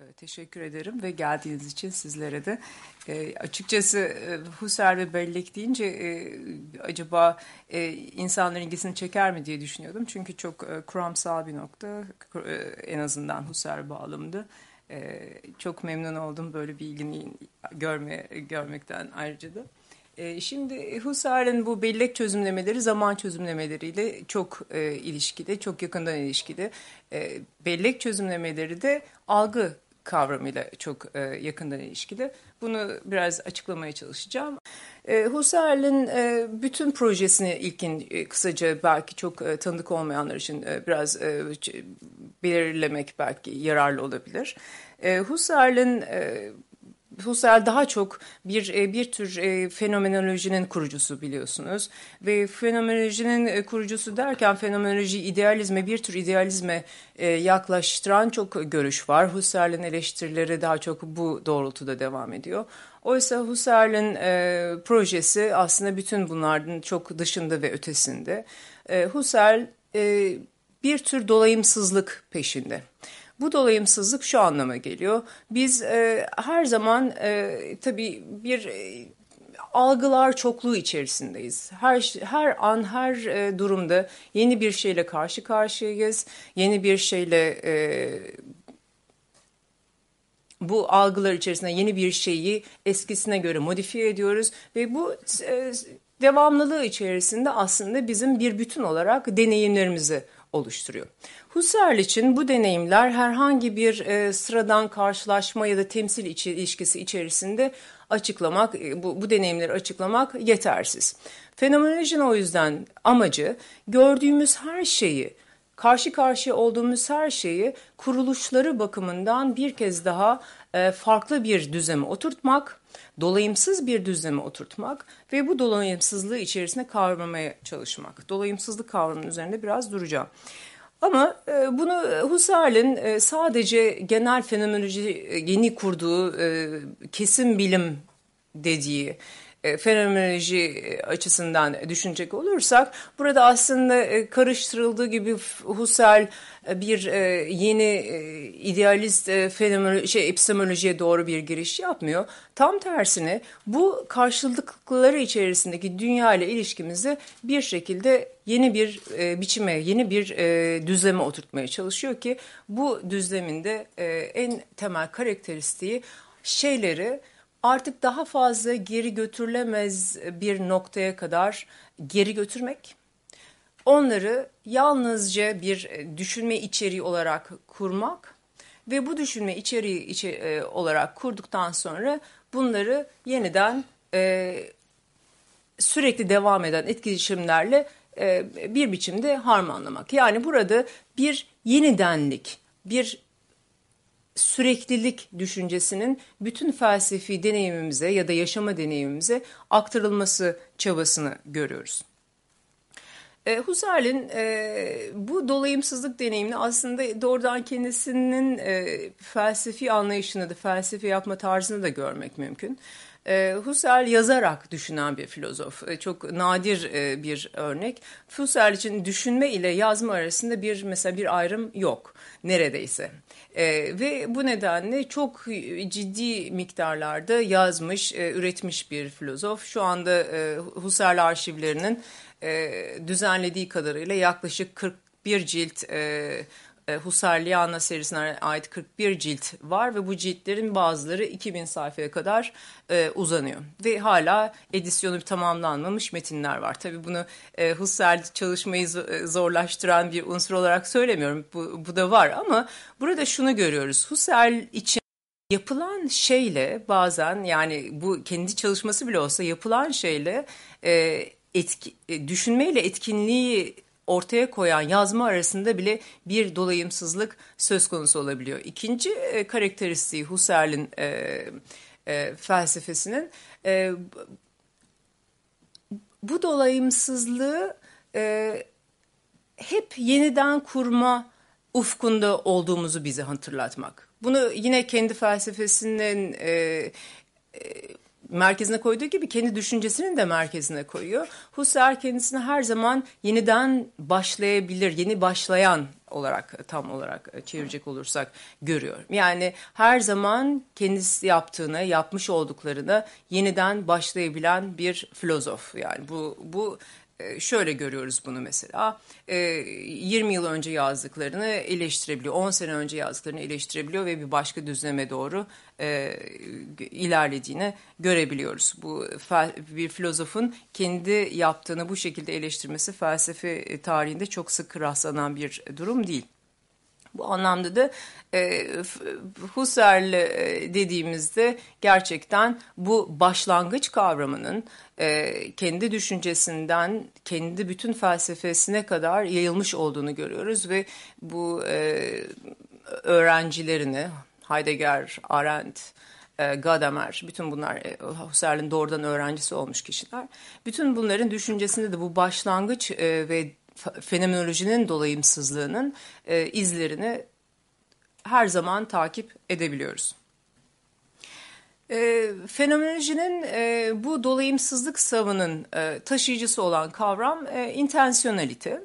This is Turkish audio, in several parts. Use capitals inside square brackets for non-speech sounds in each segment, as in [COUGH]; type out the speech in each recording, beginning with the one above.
E, teşekkür ederim ve geldiğiniz için sizlere de. E, açıkçası e, Husserl ve bellek deyince e, acaba e, insanların ilgisini çeker mi diye düşünüyordum. Çünkü çok e, kuramsal bir nokta e, en azından Husserl bağlamında. E, çok memnun oldum böyle bir ilgini görme, görmekten ayrıca da. E, şimdi Husserl'in bu bellek çözümlemeleri zaman çözümlemeleriyle çok e, ilişkili, çok yakından ilişkili. E, bellek çözümlemeleri de algı kavramıyla çok e, yakından ilişkili. Bunu biraz açıklamaya çalışacağım. E, Husserl'in e, bütün projesini ilkin e, kısaca belki çok e, tanıdık olmayanlar için e, biraz e, belirlemek belki yararlı olabilir. E, Husserl'in e, Husserl daha çok bir e, bir tür e, fenomenolojinin kurucusu biliyorsunuz ve fenomenolojinin e, kurucusu derken fenomenoloji idealizme bir tür idealizme yaklaştıran çok görüş var. Husserl'in eleştirileri daha çok bu doğrultuda devam ediyor. Oysa Husserl'in e, projesi aslında bütün bunlardan çok dışında ve ötesinde. E, Husserl e, bir tür dolayımsızlık peşinde. Bu dolayımsızlık şu anlama geliyor. Biz e, her zaman e, tabii bir e, algılar çokluğu içerisindeyiz. Her her an her e, durumda yeni bir şeyle karşı karşıyayız. Yeni bir şeyle e, bu algılar içerisinde yeni bir şeyi eskisine göre modifiye ediyoruz ve bu e, devamlılığı içerisinde aslında bizim bir bütün olarak deneyimlerimizi oluşturuyor. Husserl için bu deneyimler herhangi bir e, sıradan karşılaşma ya da temsil içi, ilişkisi içerisinde açıklamak, e, bu, bu deneyimleri açıklamak yetersiz. Fenomenolojinin o yüzden amacı gördüğümüz her şeyi, karşı karşıya olduğumuz her şeyi kuruluşları bakımından bir kez daha e, farklı bir düzeme oturtmak, dolayımsız bir düzleme oturtmak ve bu dolayımsızlığı içerisinde kavramaya çalışmak. Dolayımsızlık kavramının üzerinde biraz duracağım. Ama e, bunu Husserl'in e, sadece genel fenomenoloji e, yeni kurduğu e, kesin bilim dediği e, fenomenoloji açısından düşünecek olursak burada aslında e, karıştırıldığı gibi Husserl e, bir yeni idealist fenomenoloji, şey, epistemolojiye doğru bir giriş yapmıyor. Tam tersine bu karşılıkları içerisindeki dünya ile ilişkimizi bir şekilde yeni bir biçime, yeni bir düzleme oturtmaya çalışıyor ki bu düzleminde en temel karakteristiği şeyleri artık daha fazla geri götürülemez bir noktaya kadar geri götürmek, onları yalnızca bir düşünme içeriği olarak kurmak ve bu düşünme içeriği e, olarak kurduktan sonra bunları yeniden e, sürekli devam eden etkileşimlerle e, bir biçimde harmanlamak. Yani burada bir yenidenlik, bir süreklilik düşüncesinin bütün felsefi deneyimimize ya da yaşama deneyimimize aktarılması çabasını görüyoruz. E, Husserl'in e, bu dolayımsızlık deneyimini aslında doğrudan kendisinin e, felsefi anlayışını da felsefi yapma tarzını da görmek mümkün. E, Husserl yazarak düşünen bir filozof. E, çok nadir e, bir örnek. Husserl için düşünme ile yazma arasında bir mesela bir ayrım yok neredeyse. E, ve bu nedenle çok ciddi miktarlarda yazmış, e, üretmiş bir filozof. Şu anda e, Husserl arşivlerinin e, düzenlediği kadarıyla yaklaşık 41 cilt e, e, Husserliana serisine ait 41 cilt var ve bu ciltlerin bazıları 2000 sayfaya kadar e, uzanıyor. Ve hala edisyonu tamamlanmamış metinler var. Tabii bunu e, Husserl çalışmayı e, zorlaştıran bir unsur olarak söylemiyorum. Bu, bu da var ama burada şunu görüyoruz. Husserl için yapılan şeyle bazen yani bu kendi çalışması bile olsa yapılan şeyle e, etki, e, düşünmeyle etkinliği ortaya koyan yazma arasında bile bir dolayımsızlık söz konusu olabiliyor. İkinci e, karakteristiği Husserl'in e, e, felsefesinin e, bu dolayımsızlığı e, hep yeniden kurma ufkunda olduğumuzu bize hatırlatmak. Bunu yine kendi felsefesinin e, e, merkezine koyduğu gibi kendi düşüncesinin de merkezine koyuyor. Husserl kendisini her zaman yeniden başlayabilir, yeni başlayan olarak tam olarak çevirecek olursak görüyor. Yani her zaman kendisi yaptığını, yapmış olduklarını yeniden başlayabilen bir filozof. Yani bu bu e, şöyle görüyoruz bunu mesela 20 e, yıl önce yazdıklarını eleştirebiliyor 10 sene önce yazdıklarını eleştirebiliyor ve bir başka düzleme doğru e, ilerlediğini görebiliyoruz. Bu bir filozofun kendi yaptığını bu şekilde eleştirmesi felsefe tarihinde çok sık rastlanan bir durum değil. Bu anlamda da e, Husserl e, dediğimizde gerçekten bu başlangıç kavramının e, kendi düşüncesinden kendi bütün felsefesine kadar yayılmış olduğunu görüyoruz ve bu e, öğrencilerini Heidegger, Arendt, e, Gadamer, bütün bunlar e, Husserl'in doğrudan öğrencisi olmuş kişiler. Bütün bunların düşüncesinde de bu başlangıç ve fenomenolojinin dolayımsızlığının e, izlerini her zaman takip edebiliyoruz. E, fenomenolojinin e, bu dolayımsızlık savının e, taşıyıcısı olan kavram e, intensiyonalite.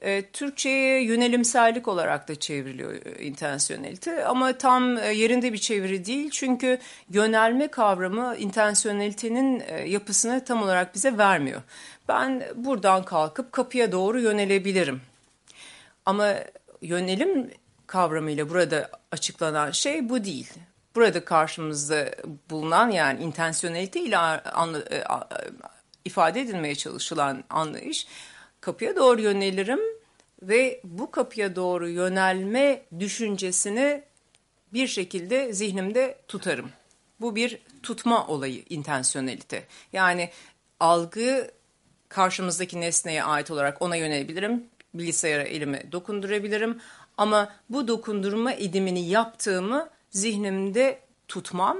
E, Türkçe'ye yönelimsellik olarak da çevriliyor e, intensiyonelite ama tam e, yerinde bir çeviri değil. Çünkü yönelme kavramı intensiyonelitenin e, yapısını tam olarak bize vermiyor. Ben buradan kalkıp kapıya doğru yönelebilirim. Ama yönelim kavramıyla burada açıklanan şey bu değil. Burada karşımızda bulunan yani intensiyonelite ile e, ifade edilmeye çalışılan anlayış kapıya doğru yönelirim ve bu kapıya doğru yönelme düşüncesini bir şekilde zihnimde tutarım. Bu bir tutma olayı intensiyonelite. Yani algı karşımızdaki nesneye ait olarak ona yönelebilirim. Bilgisayara elimi dokundurabilirim. Ama bu dokundurma edimini yaptığımı zihnimde tutmam.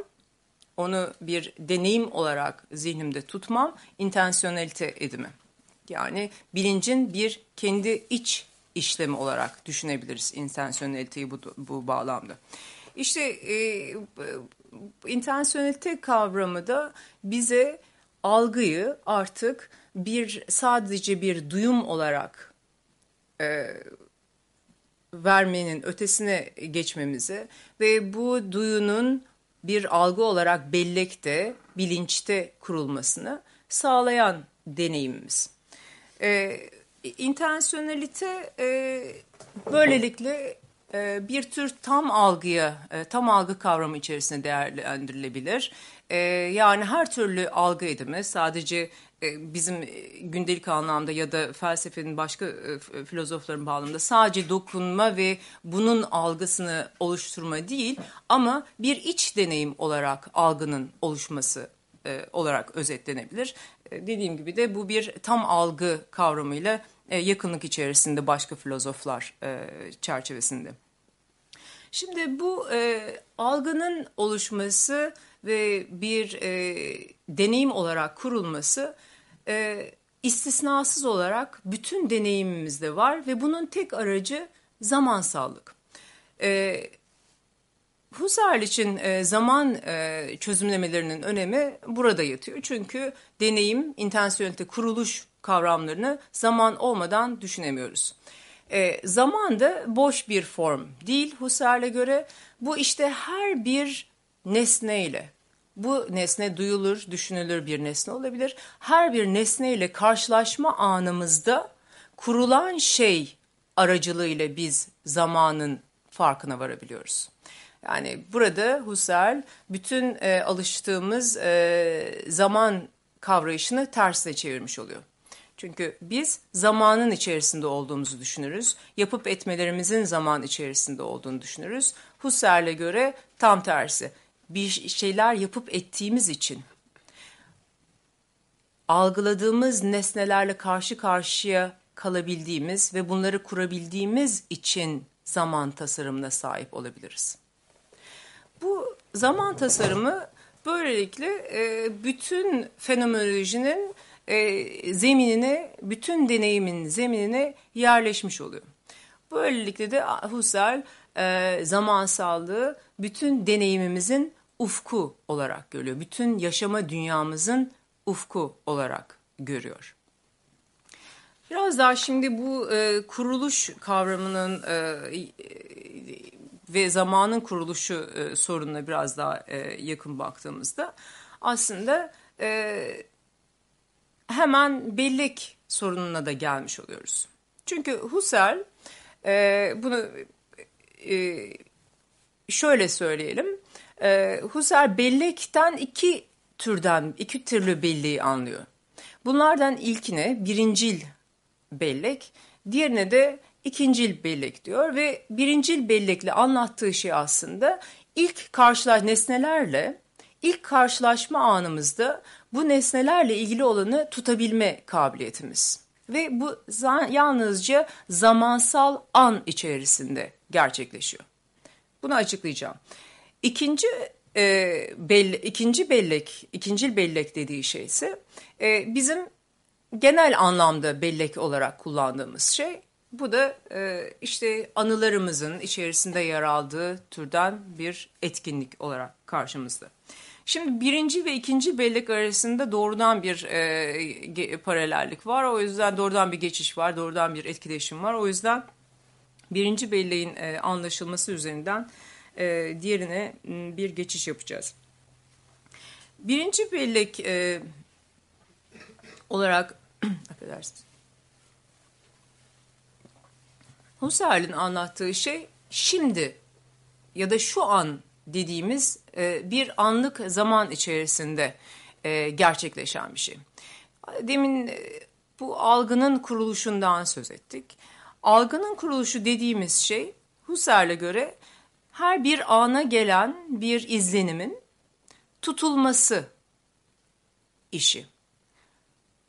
Onu bir deneyim olarak zihnimde tutmam. intensiyonelite edimi. Yani bilincin bir kendi iç işlemi olarak düşünebiliriz intensiyoneliteyi bu, bu bağlamda. İşte e, intensiyonelite kavramı da bize algıyı artık bir sadece bir duyum olarak e, vermenin ötesine geçmemizi ve bu duyunun bir algı olarak bellekte, bilinçte kurulmasını sağlayan deneyimimiz. E, intensiyonelite e, böylelikle e, bir tür tam algıya, e, tam algı kavramı içerisinde değerlendirilebilir. E, yani her türlü algı edimi sadece bizim e, gündelik anlamda ya da felsefenin başka e, filozofların bağlamında sadece dokunma ve bunun algısını oluşturma değil ama bir iç deneyim olarak algının oluşması olarak özetlenebilir. Dediğim gibi de bu bir tam algı kavramıyla yakınlık içerisinde başka filozoflar çerçevesinde. Şimdi bu algının oluşması ve bir deneyim olarak kurulması e, istisnasız olarak bütün deneyimimizde var ve bunun tek aracı zamansallık. E, Husserl için e, zaman e, çözümlemelerinin önemi burada yatıyor. Çünkü deneyim, intensiyonelite, kuruluş kavramlarını zaman olmadan düşünemiyoruz. E, zaman da boş bir form değil Husserl'e göre. Bu işte her bir nesneyle, bu nesne duyulur, düşünülür bir nesne olabilir. Her bir nesneyle karşılaşma anımızda kurulan şey aracılığıyla biz zamanın farkına varabiliyoruz. Yani burada Husserl bütün e, alıştığımız e, zaman kavrayışını tersine çevirmiş oluyor. Çünkü biz zamanın içerisinde olduğumuzu düşünürüz. Yapıp etmelerimizin zaman içerisinde olduğunu düşünürüz. Husserl'e göre tam tersi bir şeyler yapıp ettiğimiz için algıladığımız nesnelerle karşı karşıya kalabildiğimiz ve bunları kurabildiğimiz için zaman tasarımına sahip olabiliriz. Bu zaman tasarımı böylelikle e, bütün fenomenolojinin e, zeminine, bütün deneyimin zeminine yerleşmiş oluyor. Böylelikle de Husserl e, zamansallığı bütün deneyimimizin ufku olarak görüyor. Bütün yaşama dünyamızın ufku olarak görüyor. Biraz daha şimdi bu e, kuruluş kavramının e, ve zamanın kuruluşu e, sorununa biraz daha e, yakın baktığımızda aslında e, hemen bellek sorununa da gelmiş oluyoruz. Çünkü Husserl e, bunu e, şöyle söyleyelim. E, Husserl bellekten iki türden, iki türlü belleği anlıyor. Bunlardan ilkine birincil bellek, diğerine de ikincil bellek diyor ve birincil bellekle anlattığı şey aslında ilk karşılaş nesnelerle ilk karşılaşma anımızda bu nesnelerle ilgili olanı tutabilme kabiliyetimiz. Ve bu yalnızca zamansal an içerisinde gerçekleşiyor. Bunu açıklayacağım. İkinci e, belli, ikinci bellek, ikincil bellek dediği şey ise e, bizim genel anlamda bellek olarak kullandığımız şey. Bu da e, işte anılarımızın içerisinde yer aldığı türden bir etkinlik olarak karşımızda. Şimdi birinci ve ikinci bellek arasında doğrudan bir e, paralellik var. O yüzden doğrudan bir geçiş var, doğrudan bir etkileşim var. O yüzden birinci belleğin e, anlaşılması üzerinden e, diğerine bir geçiş yapacağız. Birinci bellek e, olarak [CLEARS THROAT] affedersiniz. Husserl'in anlattığı şey şimdi ya da şu an dediğimiz bir anlık zaman içerisinde gerçekleşen bir şey. Demin bu algının kuruluşundan söz ettik. Algının kuruluşu dediğimiz şey Husserl'e göre her bir ana gelen bir izlenimin tutulması işi.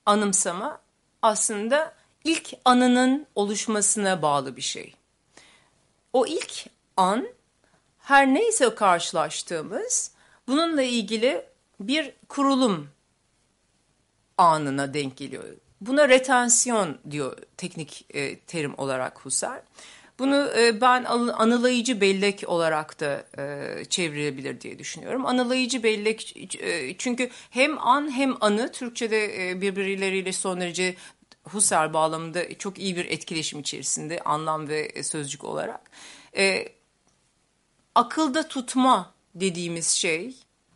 Anımsama aslında ilk anının oluşmasına bağlı bir şey. O ilk an her neyse karşılaştığımız bununla ilgili bir kurulum anına denk geliyor. Buna retensiyon diyor teknik e, terim olarak Husserl. Bunu e, ben anılayıcı bellek olarak da e, çevrilebilir diye düşünüyorum. Anılayıcı bellek e, çünkü hem an hem anı Türkçe'de e, birbirleriyle son derece Husserl bağlamında çok iyi bir etkileşim içerisinde anlam ve sözcük olarak. E, akılda tutma dediğimiz şey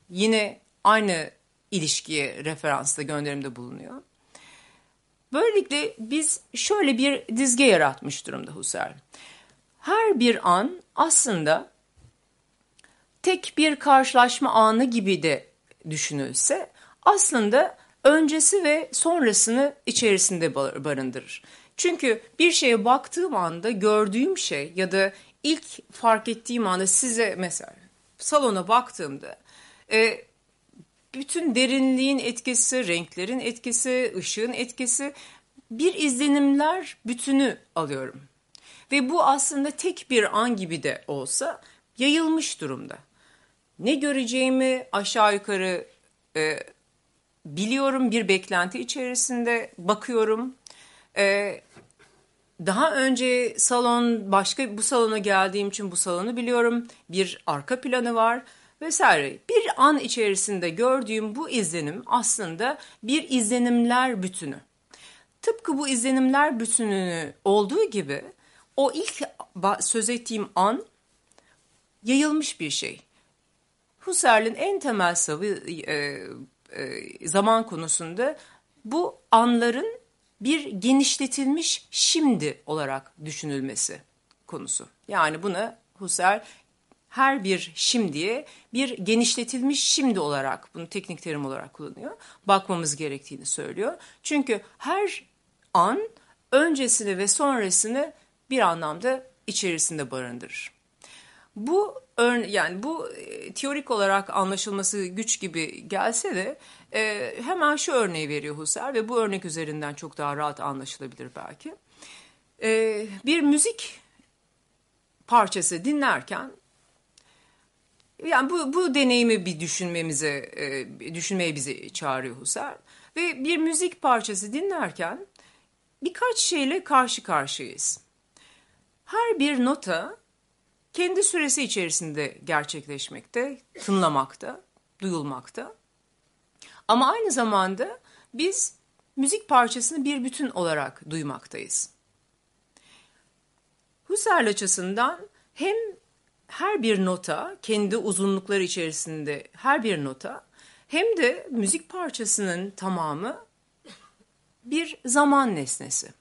yine aynı ilişkiye referansla gönderimde bulunuyor. Böylelikle biz şöyle bir dizge yaratmış durumda Husserl. Her bir an aslında tek bir karşılaşma anı gibi de düşünülse aslında öncesi ve sonrasını içerisinde barındırır. Çünkü bir şeye baktığım anda gördüğüm şey ya da ilk fark ettiğim anda size mesela salona baktığımda e, bütün derinliğin etkisi, renklerin etkisi, ışığın etkisi bir izlenimler bütünü alıyorum. Ve bu aslında tek bir an gibi de olsa yayılmış durumda. Ne göreceğimi aşağı yukarı e, biliyorum bir beklenti içerisinde bakıyorum. E, daha önce salon başka bu salona geldiğim için bu salonu biliyorum. Bir arka planı var vesaire. Bir an içerisinde gördüğüm bu izlenim aslında bir izlenimler bütünü. Tıpkı bu izlenimler bütününü olduğu gibi o ilk söz ettiğim an yayılmış bir şey. Husserl'in en temel savı e, e, zaman konusunda bu anların bir genişletilmiş şimdi olarak düşünülmesi konusu. Yani buna Husserl her bir şimdiye bir genişletilmiş şimdi olarak bunu teknik terim olarak kullanıyor. Bakmamız gerektiğini söylüyor. Çünkü her an öncesini ve sonrasını bir anlamda içerisinde barındırır. Bu yani bu e, teorik olarak anlaşılması güç gibi gelse de e, hemen şu örneği veriyor Husserl ve bu örnek üzerinden çok daha rahat anlaşılabilir belki. E, bir müzik parçası dinlerken yani bu, bu deneyimi bir düşünmemize, e, düşünmeye bizi çağırıyor Husserl. Ve bir müzik parçası dinlerken birkaç şeyle karşı karşıyayız. Her bir nota kendi süresi içerisinde gerçekleşmekte, tınlamakta, duyulmakta. Ama aynı zamanda biz müzik parçasını bir bütün olarak duymaktayız. Husserl açısından hem her bir nota kendi uzunlukları içerisinde her bir nota hem de müzik parçasının tamamı bir zaman nesnesi.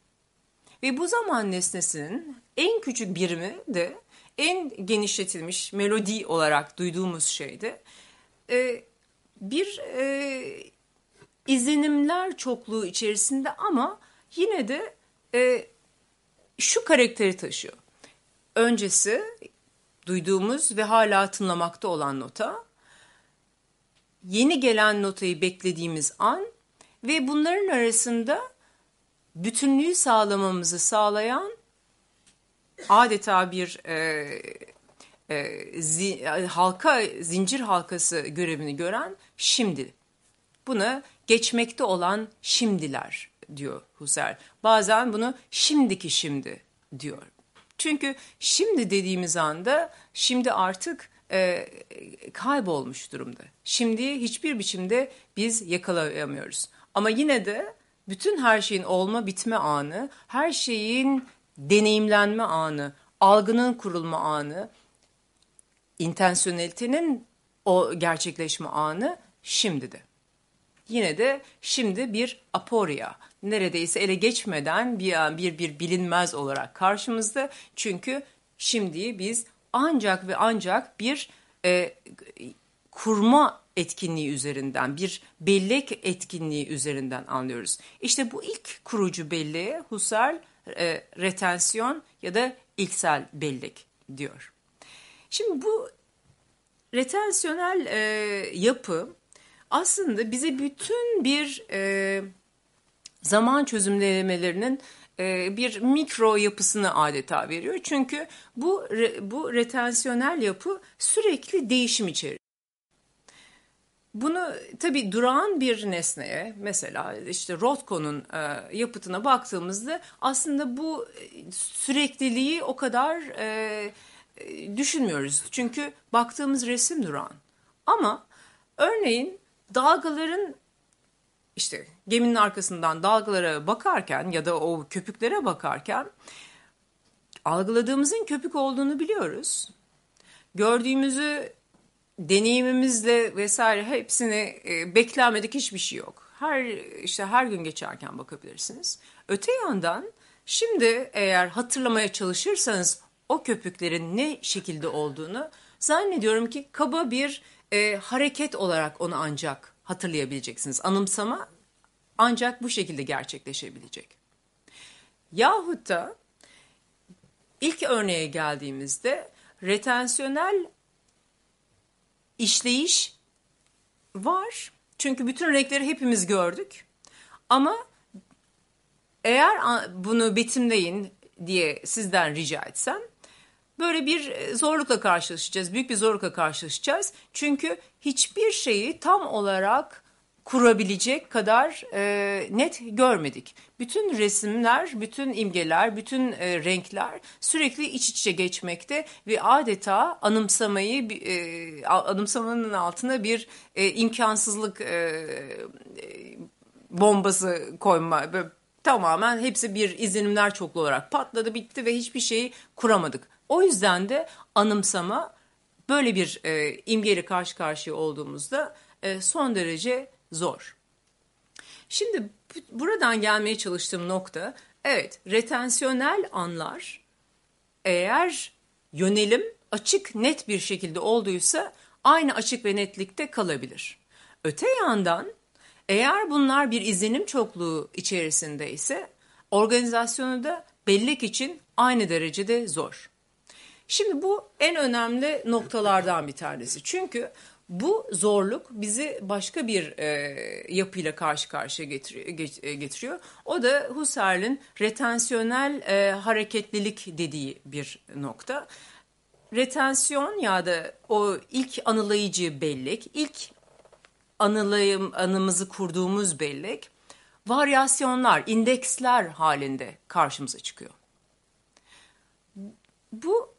Ve bu zaman nesnesinin en küçük birimi de en genişletilmiş melodi olarak duyduğumuz şeyde e, bir e, izlenimler çokluğu içerisinde ama yine de e, şu karakteri taşıyor. Öncesi duyduğumuz ve hala tınlamakta olan nota, yeni gelen notayı beklediğimiz an ve bunların arasında bütünlüğü sağlamamızı sağlayan adeta bir e, e, zi, halka zincir halkası görevini gören şimdi. Buna geçmekte olan şimdiler diyor Husserl. Bazen bunu şimdiki şimdi diyor. Çünkü şimdi dediğimiz anda şimdi artık e, kaybolmuş durumda. Şimdi hiçbir biçimde biz yakalayamıyoruz. Ama yine de bütün her şeyin olma bitme anı, her şeyin deneyimlenme anı, algının kurulma anı, intensiyonelitenin o gerçekleşme anı şimdi de. Yine de şimdi bir aporia, neredeyse ele geçmeden bir, bir, bir bilinmez olarak karşımızda. Çünkü şimdiyi biz ancak ve ancak bir e, kurma etkinliği üzerinden, bir bellek etkinliği üzerinden anlıyoruz. İşte bu ilk kurucu belleğe Husserl e, retensiyon ya da ilksel bellek diyor. Şimdi bu retensyonel e, yapı aslında bize bütün bir e, zaman çözümlemelerinin e, bir mikro yapısını adeta veriyor. Çünkü bu bu retensyonel yapı sürekli değişim içerir. Bunu tabii durağan bir nesneye mesela işte Rothko'nun e, yapıtına baktığımızda aslında bu e, sürekliliği o kadar e, e, düşünmüyoruz. Çünkü baktığımız resim durağan. Ama örneğin dalgaların işte geminin arkasından dalgalara bakarken ya da o köpüklere bakarken algıladığımızın köpük olduğunu biliyoruz. Gördüğümüzü deneyimimizle vesaire hepsini e, beklenmedik hiçbir şey yok. Her işte her gün geçerken bakabilirsiniz. Öte yandan şimdi eğer hatırlamaya çalışırsanız o köpüklerin ne şekilde olduğunu zannediyorum ki kaba bir e, hareket olarak onu ancak hatırlayabileceksiniz. Anımsama ancak bu şekilde gerçekleşebilecek. Yahut da ilk örneğe geldiğimizde retensyonel işleyiş var. Çünkü bütün renkleri hepimiz gördük. Ama eğer bunu betimleyin diye sizden rica etsem böyle bir zorlukla karşılaşacağız. Büyük bir zorlukla karşılaşacağız. Çünkü hiçbir şeyi tam olarak kurabilecek kadar e, net görmedik. Bütün resimler, bütün imgeler, bütün e, renkler sürekli iç içe geçmekte ve adeta anımsamayı e, anımsamanın altına bir e, imkansızlık e, e, bombası koyma. Böyle, tamamen hepsi bir izlenimler çoklu olarak patladı bitti ve hiçbir şeyi kuramadık. O yüzden de anımsama böyle bir e, imgeyle karşı karşıya olduğumuzda e, son derece zor. Şimdi buradan gelmeye çalıştığım nokta evet retensyonel anlar eğer yönelim açık net bir şekilde olduysa aynı açık ve netlikte kalabilir. Öte yandan eğer bunlar bir izlenim çokluğu içerisinde ise organizasyonu da bellek için aynı derecede zor. Şimdi bu en önemli noktalardan bir tanesi. Çünkü bu zorluk bizi başka bir e, yapıyla karşı karşıya e, getiriyor. O da Husserl'in retensyonel e, hareketlilik dediği bir nokta. Retensiyon ya da o ilk anılayıcı bellek, ilk anılayım, anımızı kurduğumuz bellek varyasyonlar, indeksler halinde karşımıza çıkıyor. Bu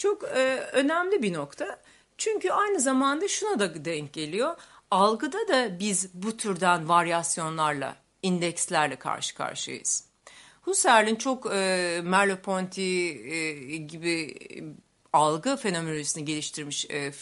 çok e, önemli bir nokta. Çünkü aynı zamanda şuna da denk geliyor. Algıda da biz bu türden varyasyonlarla, indekslerle karşı karşıyayız. Husserl'in çok e, Merleau-Ponty e, gibi algı fenomenolojisini geliştirmiş e, e,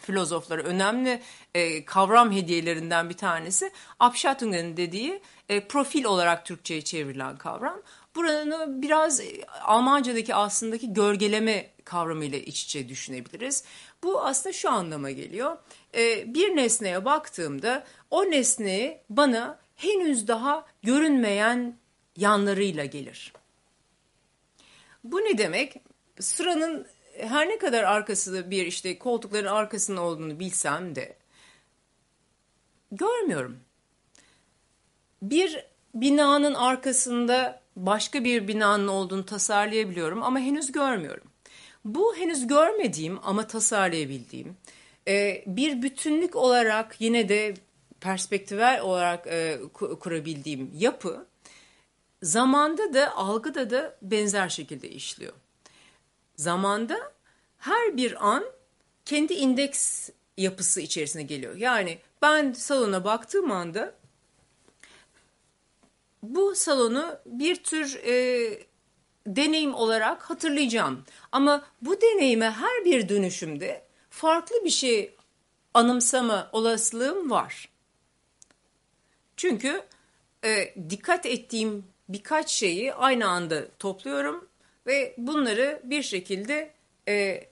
filozoflara önemli e, kavram hediyelerinden bir tanesi Abschattungen'in dediği e, profil olarak Türkçe'ye çevrilen kavram. Buranı biraz e, Almanca'daki aslındaki gölgeleme kavramıyla iç içe düşünebiliriz. Bu aslında şu anlama geliyor. E, bir nesneye baktığımda o nesneyi bana henüz daha görünmeyen yanlarıyla gelir. Bu ne demek? Sıranın her ne kadar arkasında bir işte koltukların arkasında olduğunu bilsem de görmüyorum. Bir binanın arkasında başka bir binanın olduğunu tasarlayabiliyorum ama henüz görmüyorum. Bu henüz görmediğim ama tasarlayabildiğim e, bir bütünlük olarak yine de perspektivel olarak e, kurabildiğim yapı zamanda da algıda da benzer şekilde işliyor. Zamanda her bir an kendi indeks yapısı içerisine geliyor. Yani ben salona baktığım anda bu salonu bir tür e, deneyim olarak hatırlayacağım. Ama bu deneyime her bir dönüşümde farklı bir şey anımsama olasılığım var. Çünkü e, dikkat ettiğim birkaç şeyi aynı anda topluyorum ve bunları bir şekilde e,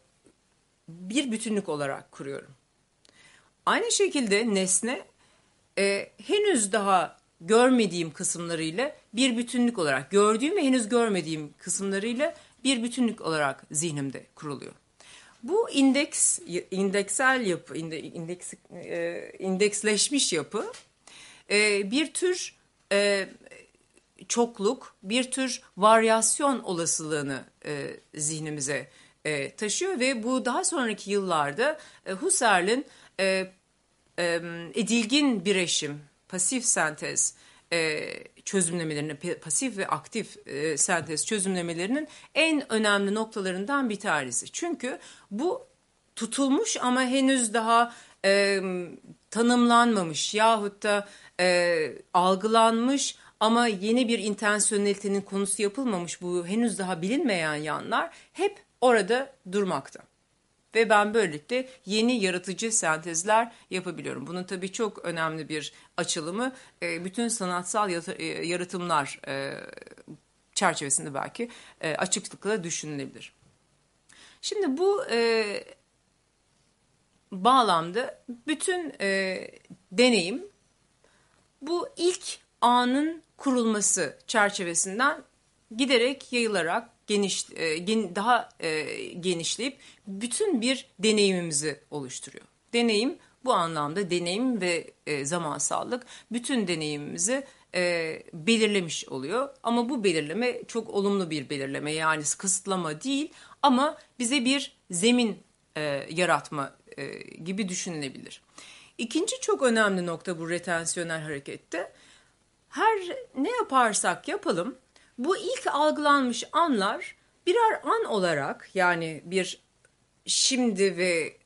bir bütünlük olarak kuruyorum. Aynı şekilde nesne e, henüz daha görmediğim kısımlarıyla bir bütünlük olarak, gördüğüm ve henüz görmediğim kısımlarıyla bir bütünlük olarak zihnimde kuruluyor. Bu indeks, indeksel yapı, indeks, e, indeksleşmiş yapı e, bir tür e, çokluk, bir tür varyasyon olasılığını zihnimize taşıyor ve bu daha sonraki yıllarda Husserl'in edilgin bireşim, pasif sentez e, çözümlemelerini, pasif ve aktif e, sentez çözümlemelerinin en önemli noktalarından bir tanesi. Çünkü bu tutulmuş ama henüz daha e, tanımlanmamış yahut da e, algılanmış ama yeni bir intensiyonelitenin konusu yapılmamış bu henüz daha bilinmeyen yanlar hep orada durmakta. Ve ben böylelikle yeni yaratıcı sentezler yapabiliyorum. Bunun tabii çok önemli bir açılımı e, bütün sanatsal e, yaratımlar e, çerçevesinde belki açıklıkla düşünülebilir. Şimdi bu bağlamda bütün deneyim bu ilk anın kurulması çerçevesinden giderek yayılarak geniş e, daha e, genişleyip bütün bir deneyimimizi oluşturuyor. Deneyim bu anlamda deneyim ve e, zamansallık bütün deneyimimizi belirlemiş oluyor. Ama bu belirleme çok olumlu bir belirleme yani kısıtlama değil ama bize bir zemin yaratma gibi düşünülebilir. İkinci çok önemli nokta bu retensyonel harekette her ne yaparsak yapalım bu ilk algılanmış anlar birer an olarak yani bir şimdi ve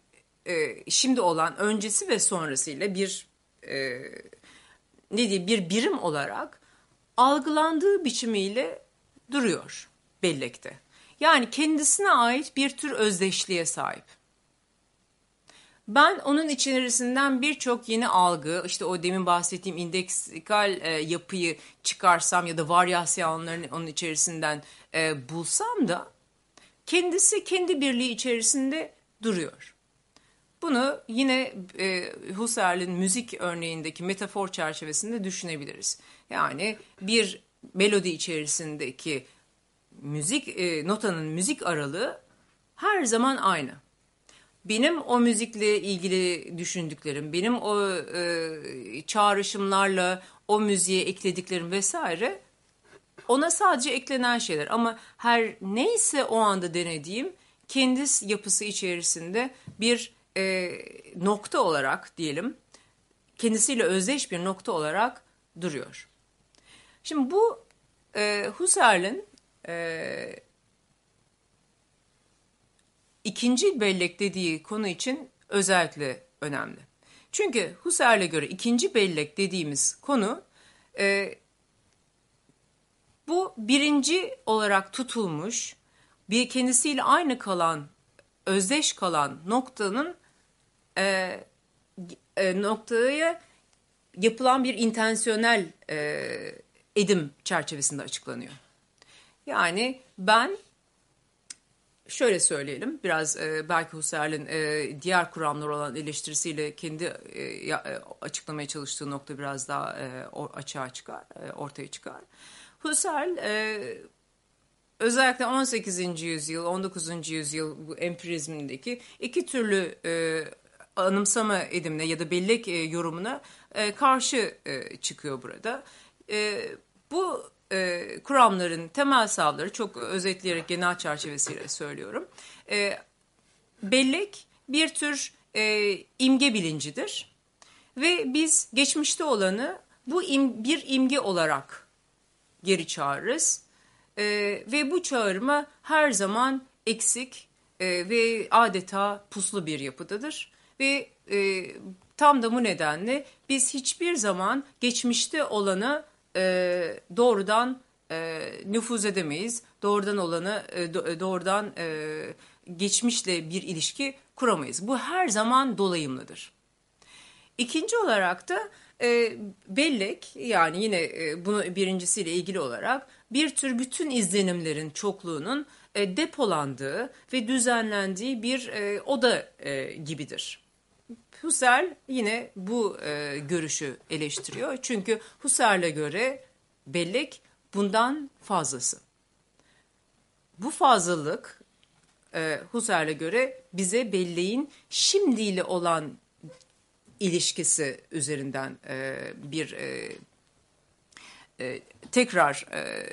e, şimdi olan öncesi ve sonrasıyla bir e, ne diyeyim bir birim olarak algılandığı biçimiyle duruyor bellekte. Yani kendisine ait bir tür özdeşliğe sahip. Ben onun içerisinden birçok yeni algı, işte o demin bahsettiğim indeksikal e, yapıyı çıkarsam ya da varyasyonlarını onun içerisinden e, bulsam da kendisi kendi birliği içerisinde duruyor. Bunu yine e, Husserl'in müzik örneğindeki metafor çerçevesinde düşünebiliriz. Yani bir melodi içerisindeki müzik e, notanın müzik aralığı her zaman aynı benim o müzikle ilgili düşündüklerim, benim o e, çağrışımlarla o müziğe eklediklerim vesaire ona sadece eklenen şeyler. Ama her neyse o anda denediğim kendi yapısı içerisinde bir e, nokta olarak diyelim, kendisiyle özdeş bir nokta olarak duruyor. Şimdi bu e, Husserl'in e, ikinci bellek dediği konu için özellikle önemli. Çünkü Husserl'e göre ikinci bellek dediğimiz konu e, bu birinci olarak tutulmuş, bir kendisiyle aynı kalan, özdeş kalan noktanın e, e, noktaya yapılan bir intensiyonel e, edim çerçevesinde açıklanıyor. Yani ben şöyle söyleyelim biraz e, belki Husserl'in e, diğer kuramlar olan eleştirisiyle kendi e, e, açıklamaya çalıştığı nokta biraz daha e, açığa çıkar, e, ortaya çıkar. Husserl e, özellikle 18. yüzyıl, 19. yüzyıl bu empirizmindeki iki türlü e, anımsama edimine ya da bellek e, yorumuna e, karşı e, çıkıyor burada. E, bu e, kuramların temel savları çok özetleyerek genel çerçevesiyle söylüyorum. E, bellek bir tür e, imge bilincidir. Ve biz geçmişte olanı bu im, bir imge olarak geri çağırırız. E, ve bu çağırma her zaman eksik e, ve adeta puslu bir yapıdadır. Ve e, tam da bu nedenle biz hiçbir zaman geçmişte olanı e, doğrudan e, nüfuz edemeyiz. Doğrudan olanı e, doğrudan e, geçmişle bir ilişki kuramayız. Bu her zaman dolayımlıdır. İkinci olarak da e, bellek yani yine e, bunu birincisiyle ilgili olarak bir tür bütün izlenimlerin çokluğunun e, depolandığı ve düzenlendiği bir e, oda e, gibidir. Husserl yine bu e, görüşü eleştiriyor. Çünkü Husserl'e göre bellek bundan fazlası. Bu fazlalık e, Husserl'e göre bize belleğin şimdiyle olan ilişkisi üzerinden e, bir e, e, tekrar e,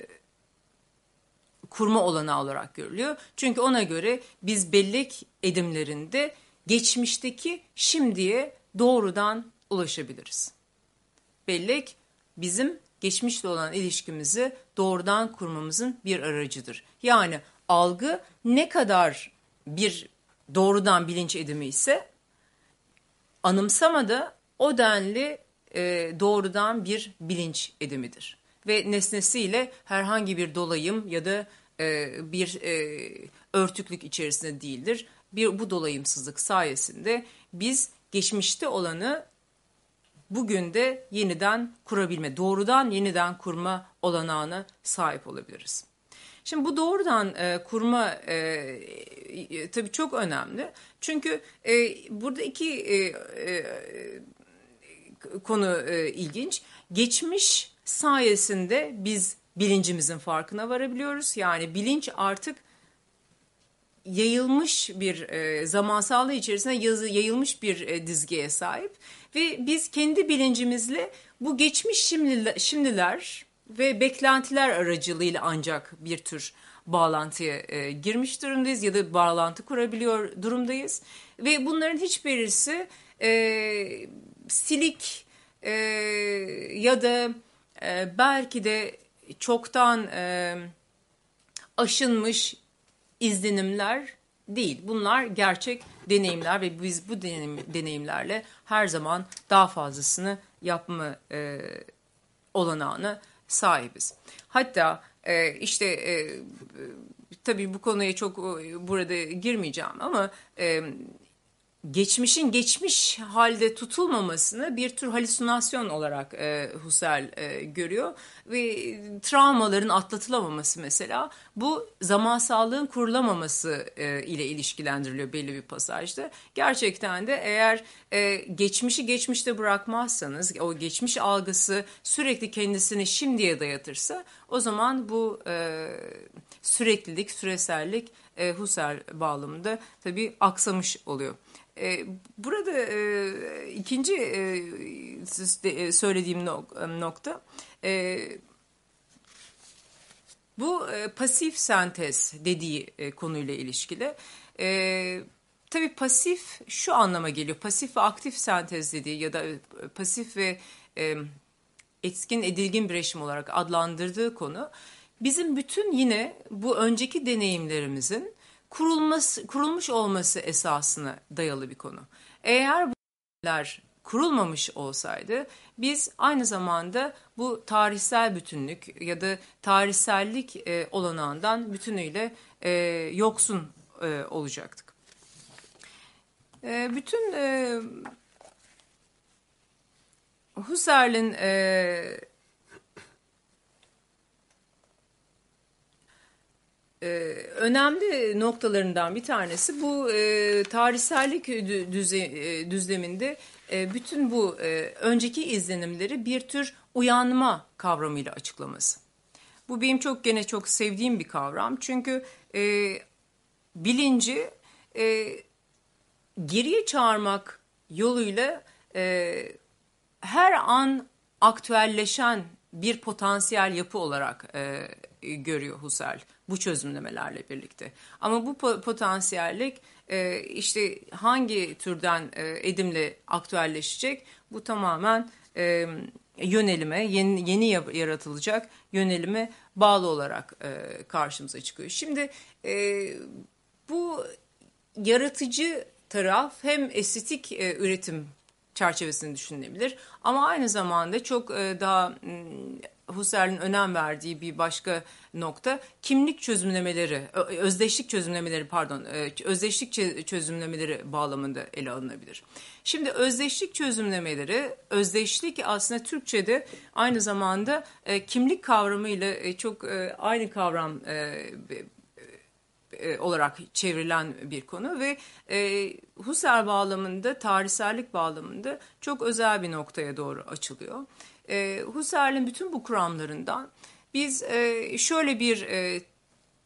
kurma olanağı olarak görülüyor. Çünkü ona göre biz bellek edimlerinde geçmişteki şimdiye doğrudan ulaşabiliriz. Bellek bizim geçmişle olan ilişkimizi doğrudan kurmamızın bir aracıdır. Yani algı ne kadar bir doğrudan bilinç edimi ise anımsama da o denli e, doğrudan bir bilinç edimidir. Ve nesnesiyle herhangi bir dolayım ya da e, bir e, örtüklük içerisinde değildir bir bu dolayımsızlık sayesinde biz geçmişte olanı bugün de yeniden kurabilme, doğrudan yeniden kurma olanağına sahip olabiliriz. Şimdi bu doğrudan e, kurma e, e, tabii çok önemli. Çünkü e, burada iki e, e, konu e, ilginç. Geçmiş sayesinde biz bilincimizin farkına varabiliyoruz. Yani bilinç artık yayılmış bir e, zamansallığı içerisinde yazı, yayılmış bir e, dizgeye sahip. Ve biz kendi bilincimizle bu geçmiş şimdiler, şimdiler ve beklentiler aracılığıyla ancak bir tür bağlantıya e, girmiş durumdayız ya da bağlantı kurabiliyor durumdayız. Ve bunların hiçbirisi e, silik e, ya da e, belki de çoktan e, aşınmış izlenimler değil. Bunlar gerçek deneyimler ve biz bu deneyim, deneyimlerle her zaman daha fazlasını yapma e, olanağına sahibiz. Hatta e, işte e, tabii bu konuya çok e, burada girmeyeceğim ama e, geçmişin geçmiş halde tutulmamasını bir tür halüsinasyon olarak e, Husserl e, görüyor ve travmaların atlatılamaması mesela bu zamansallığın kurulamaması e, ile ilişkilendiriliyor belli bir pasajda. Gerçekten de eğer e, geçmişi geçmişte bırakmazsanız o geçmiş algısı sürekli kendisini şimdiye dayatırsa o zaman bu e, süreklilik, süresellik e, Husserl bağlamında tabii aksamış oluyor. E, burada e, ikinci e, söylediğim nokta bu pasif sentez dediği konuyla ilişkili. Tabii pasif şu anlama geliyor. Pasif ve aktif sentez dediği ya da pasif ve etkin edilgin bireşim olarak adlandırdığı konu bizim bütün yine bu önceki deneyimlerimizin kurulması kurulmuş olması esasına dayalı bir konu. Eğer bunlar kurulmamış olsaydı biz aynı zamanda bu tarihsel bütünlük ya da tarihsellik e, olanağından bütünüyle e, yoksun e, olacaktık. E, bütün e, Husserl'in e, e, önemli noktalarından bir tanesi bu e, tarihsellik e, düzleminde e, bütün bu e, önceki izlenimleri bir tür uyanma kavramıyla açıklaması. Bu benim çok gene çok sevdiğim bir kavram çünkü e, bilinci e, geriye çağırmak yoluyla e, her an aktüelleşen bir potansiyel yapı olarak e, görüyor Husserl bu çözümlemelerle birlikte. Ama bu potansiyellik e, işte hangi türden e, edimle aktüelleşecek bu tamamen e, yönelime, yeni, yeni yaratılacak yönelime bağlı olarak karşımıza çıkıyor. Şimdi bu yaratıcı taraf hem estetik üretim çerçevesinde düşünülebilir. Ama aynı zamanda çok daha Husserl'in önem verdiği bir başka nokta kimlik çözümlemeleri, özdeşlik çözümlemeleri pardon, e, özdeşlik çözümlemeleri bağlamında ele alınabilir. Şimdi özdeşlik çözümlemeleri, özdeşlik aslında Türkçe'de aynı zamanda e, kimlik kavramıyla çok aynı kavram e, olarak çevrilen bir konu ve e, Husserl bağlamında, tarihsellik bağlamında çok özel bir noktaya doğru açılıyor. E, Husserl'in bütün bu kuramlarından biz e, şöyle bir e,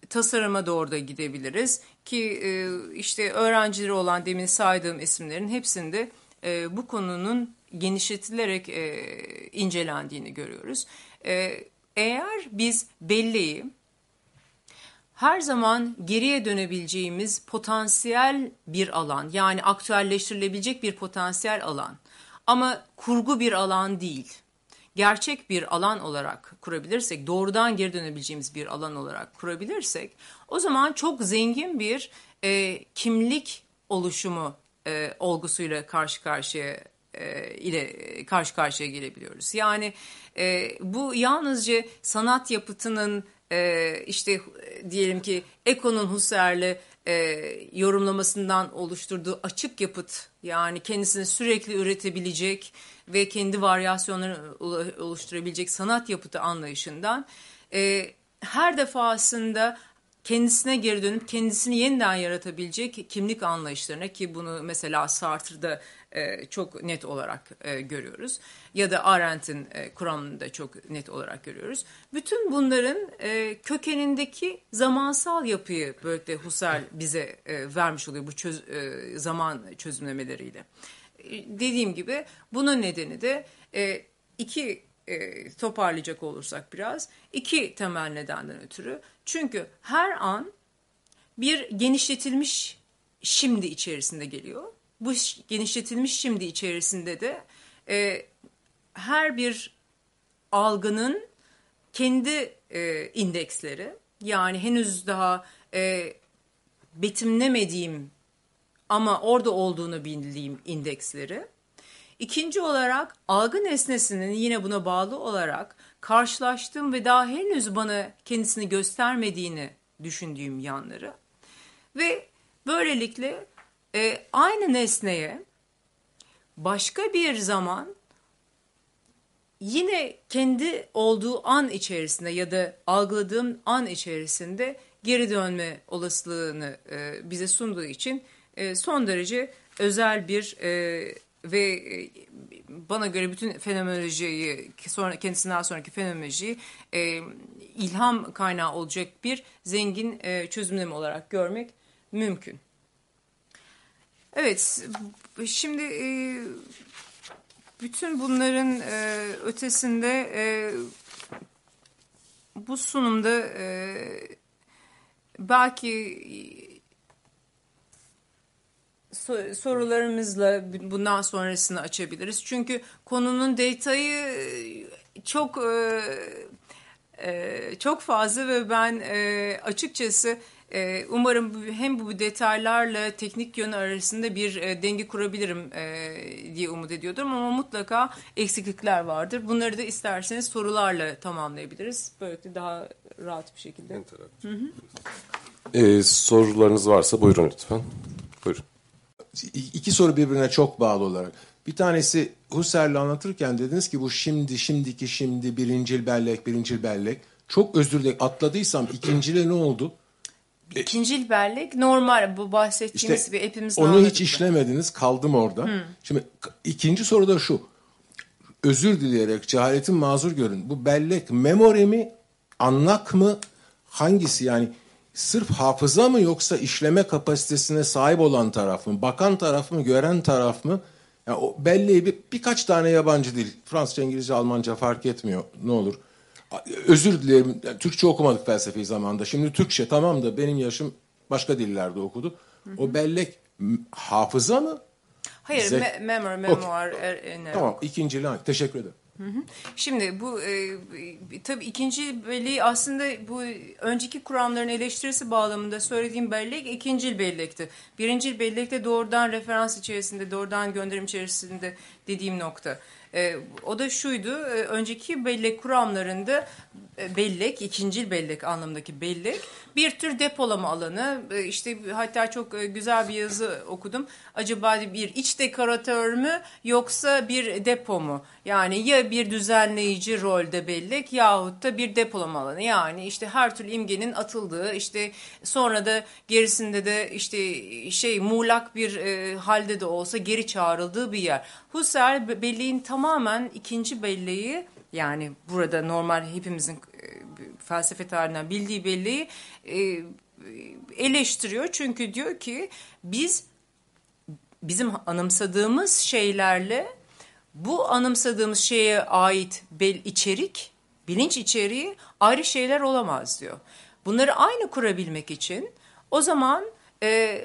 tasarıma doğru da gidebiliriz ki e, işte öğrencileri olan demin saydığım isimlerin hepsinde e, bu konunun genişletilerek e, incelendiğini görüyoruz. E, eğer biz belleği her zaman geriye dönebileceğimiz potansiyel bir alan yani aktüelleştirilebilecek bir potansiyel alan ama kurgu bir alan değil. Gerçek bir alan olarak kurabilirsek, doğrudan geri dönebileceğimiz bir alan olarak kurabilirsek o zaman çok zengin bir e, kimlik oluşumu e, olgusuyla karşı karşıya e, ile karşı karşıya gelebiliyoruz. Yani e, bu yalnızca sanat yapıtının e, işte diyelim ki Eko'nun Husserl'e e, yorumlamasından oluşturduğu açık yapıt yani kendisini sürekli üretebilecek ve kendi varyasyonlarını oluşturabilecek sanat yapıtı anlayışından e, her defasında kendisine geri dönüp kendisini yeniden yaratabilecek kimlik anlayışlarına ki bunu mesela Sartre'da e, çok net olarak e, görüyoruz ya da Arendt'in e, kuramında çok net olarak görüyoruz. Bütün bunların e, kökenindeki zamansal yapıyı böylelikle Husserl bize vermiş oluyor bu çöz, zaman çözümlemeleriyle. Dediğim gibi bunun nedeni de iki toparlayacak olursak biraz iki temel nedenden ötürü. Çünkü her an bir genişletilmiş şimdi içerisinde geliyor. Bu genişletilmiş şimdi içerisinde de e, her bir algının kendi e, indeksleri yani henüz daha e, betimlemediğim ama orada olduğunu bildiğim indeksleri. İkinci olarak algı nesnesinin yine buna bağlı olarak karşılaştığım ve daha henüz bana kendisini göstermediğini düşündüğüm yanları. Ve böylelikle e, aynı nesneye başka bir zaman yine kendi olduğu an içerisinde ya da algıladığım an içerisinde geri dönme olasılığını e, bize sunduğu için e, son derece özel bir e, ve e, bana göre bütün fenomenolojiyi sonra kendisinden sonraki fenomenolojiyi e, ilham kaynağı olacak bir zengin e, çözümleme olarak görmek mümkün. Evet, şimdi e, bütün bunların e, ötesinde e, bu sunumda belki sorularımızla bundan sonrasını açabiliriz. Çünkü konunun detayı çok çok fazla ve ben açıkçası e, umarım hem bu detaylarla teknik yönü arasında bir e, denge kurabilirim e, diye umut ediyordum ama mutlaka eksiklikler vardır. Bunları da isterseniz sorularla tamamlayabiliriz. Böylelikle daha rahat bir şekilde. Hı hı. Ee, sorularınız varsa buyurun lütfen. Buyurun. İki soru birbirine çok bağlı olarak. Bir tanesi Husserl'le anlatırken dediniz ki bu şimdi, şimdiki şimdi, birincil bellek, birincil bellek. Çok özür dilerim atladıysam ikincile ne oldu? İkincil bellek normal bu bahsettiğimiz işte bir hepimiz Onu hiç işlemediniz kaldım orada. Hmm. Şimdi ikinci soru da şu. Özür dileyerek cehaletin mazur görün. Bu bellek memori mi, anlak mı, hangisi yani sırf hafıza mı yoksa işleme kapasitesine sahip olan taraf mı, bakan taraf mı, gören taraf mı? Yani o belleği bir, birkaç tane yabancı dil, Fransızca, İngilizce, Almanca fark etmiyor ne olur. Özür dilerim, Türkçe okumadık felsefeyi zamanında. Şimdi Türkçe tamam da benim yaşım başka dillerde okudu. Hı hı. O bellek hafıza mı? Hayır, Zek me memory, memoir. Okay. Er, er, tamam, ikinci Teşekkür ederim. Şimdi bu e, tabii ikinci belleği aslında bu önceki kuramların eleştirisi bağlamında söylediğim bellek ikinci bellekti. Birinci bellekte doğrudan referans içerisinde, doğrudan gönderim içerisinde dediğim nokta. E, o da şuydu, e, önceki bellek kuramlarında e, bellek, ikinci bellek anlamındaki bellek bir tür depolama alanı. E, işte hatta çok e, güzel bir yazı okudum. Acaba bir iç dekoratör mü yoksa bir depo mu? Yani ya bir düzenleyici rolde bellek yahut da bir depolama alanı. Yani işte her türlü imgenin atıldığı işte sonra da gerisinde de işte şey muğlak bir e, halde de olsa geri çağrıldığı bir yer. Husserl belleğin tamamen ikinci belleği yani burada normal hepimizin felsefe tarihinden bildiği belleği e, eleştiriyor. Çünkü diyor ki biz bizim anımsadığımız şeylerle bu anımsadığımız şeye ait bel içerik, bilinç içeriği ayrı şeyler olamaz diyor. Bunları aynı kurabilmek için o zaman e,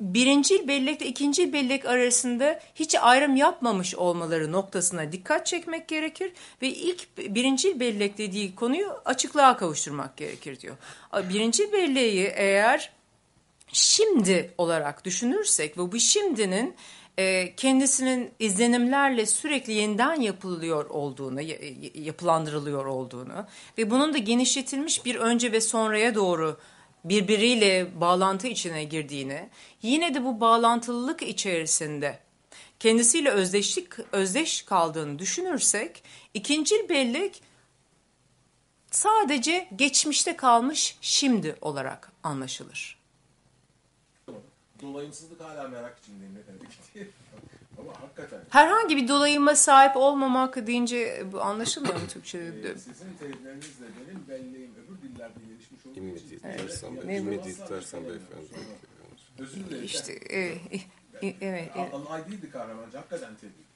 birincil bellekle ikincil bellek arasında hiç ayrım yapmamış olmaları noktasına dikkat çekmek gerekir ve ilk birincil bellek dediği konuyu açıklığa kavuşturmak gerekir diyor. Birincil belleği eğer şimdi olarak düşünürsek ve bu şimdinin e, kendisinin izlenimlerle sürekli yeniden yapılıyor olduğunu, yapılandırılıyor olduğunu ve bunun da genişletilmiş bir önce ve sonraya doğru birbiriyle bağlantı içine girdiğini, yine de bu bağlantılılık içerisinde kendisiyle özdeşlik özdeş kaldığını düşünürsek, ikincil bellek sadece geçmişte kalmış şimdi olarak anlaşılır. Dolayımsızlık hala merak içindeyim ne demek Ama hakikaten. Herhangi bir dolayıma sahip olmamak deyince bu anlaşılmıyor mu Türkçe'de? Ee, sizin terimlerinizle benim belleğim öbür dillerde gelişmiş olduğu İmmediate dersen, evet. immediate dersen beyefendi. Özür dilerim. İşte e, e, evet. Alay değildi kahramanca. Hakikaten tebrik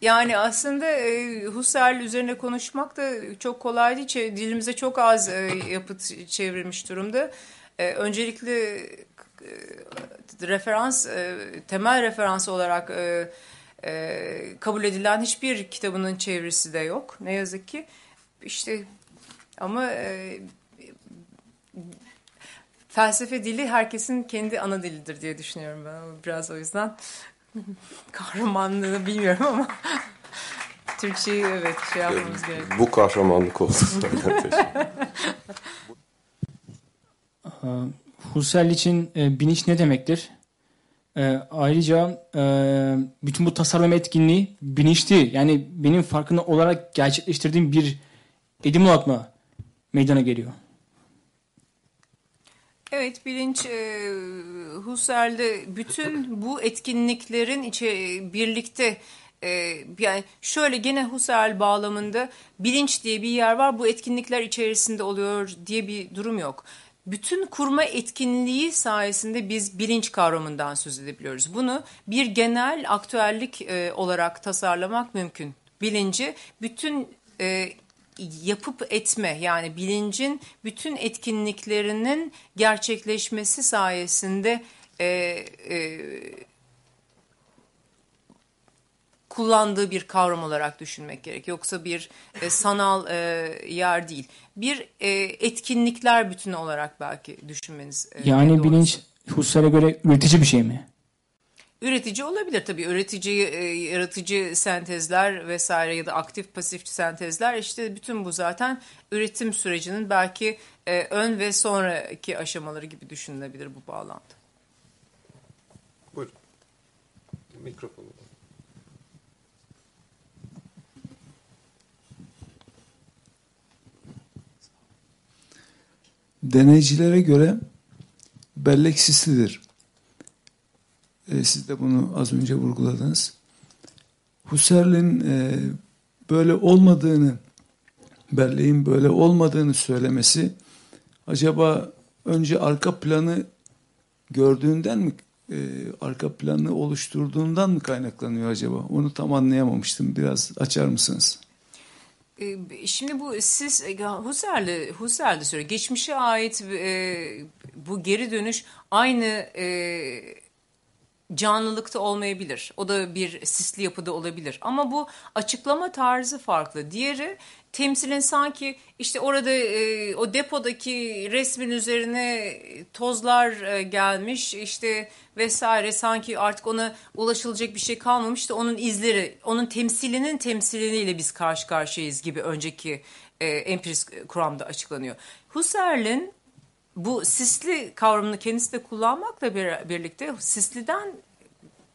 yani. Aslında e, Husserl üzerine konuşmak da çok kolay değil. Dilimize çok az e, yapıt çevrilmiş durumda. E, öncelikle referans, e, temel referans olarak e, e, kabul edilen hiçbir kitabının çevirisi de yok. Ne yazık ki. İşte ama e, felsefe dili herkesin kendi ana dilidir diye düşünüyorum ben. Biraz o yüzden [LAUGHS] kahramanlığını bilmiyorum ama [LAUGHS] Türkçeyi evet şey yapmamız gerekiyor. Bu kahramanlık oldu [LAUGHS] Husserl için e, bilinç ne demektir? E, ayrıca e, bütün bu tasarlama etkinliği bilinçli yani benim farkında olarak gerçekleştirdiğim bir edim olarak mı meydana geliyor? Evet bilinç e, Husserl'de bütün bu etkinliklerin içe, birlikte e, yani şöyle gene Husserl bağlamında bilinç diye bir yer var bu etkinlikler içerisinde oluyor diye bir durum yok. Bütün kurma etkinliği sayesinde biz bilinç kavramından söz edebiliyoruz. Bunu bir genel aktüellik e, olarak tasarlamak mümkün. Bilinci bütün e, yapıp etme yani bilincin bütün etkinliklerinin gerçekleşmesi sayesinde e, e, kullandığı bir kavram olarak düşünmek gerek. Yoksa bir e, sanal e, yer değil. Bir e, etkinlikler bütünü olarak belki düşünmeniz e, Yani doğrusu. bilinç Husserl'e göre üretici bir şey mi? Üretici olabilir tabii. Üretici, e, yaratıcı sentezler vesaire ya da aktif pasif sentezler işte bütün bu zaten üretim sürecinin belki e, ön ve sonraki aşamaları gibi düşünülebilir bu bağlamda. Buyurun. Mikrofonu. Deneycilere göre bellek sislidir. E, siz de bunu az önce vurguladınız. Husserl'in e, böyle olmadığını, belleğin böyle olmadığını söylemesi acaba önce arka planı gördüğünden mi, e, arka planı oluşturduğundan mı kaynaklanıyor acaba? Onu tam anlayamamıştım. Biraz açar mısınız? E, Şimdi bu siz e, Husserl'de Husserl'de söylüyor. Geçmişe ait e, bu geri dönüş aynı e, canlılıkta olmayabilir. O da bir sisli yapıda olabilir. Ama bu açıklama tarzı farklı. Diğeri temsilin sanki işte orada e, o depodaki resmin üzerine tozlar e, gelmiş işte vesaire sanki artık ona ulaşılacak bir şey kalmamış da onun izleri, onun temsilinin temsiliyle biz karşı karşıyayız gibi önceki e, empirist kuramda açıklanıyor. Husserl'in bu sisli kavramını kendisi de kullanmakla bir, birlikte sisliden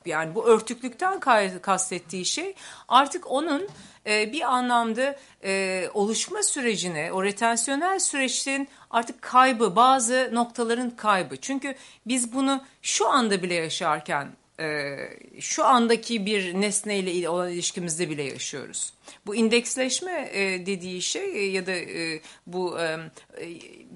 yani bu örtüklükten kastettiği şey artık onun e, bir anlamda e, oluşma sürecine, o retensyonel süreçlerin artık kaybı, bazı noktaların kaybı. Çünkü biz bunu şu anda bile yaşarken e, şu andaki bir nesneyle olan ilişkimizde bile yaşıyoruz. Bu indeksleşme e, dediği şey e, ya da e, bu e, e,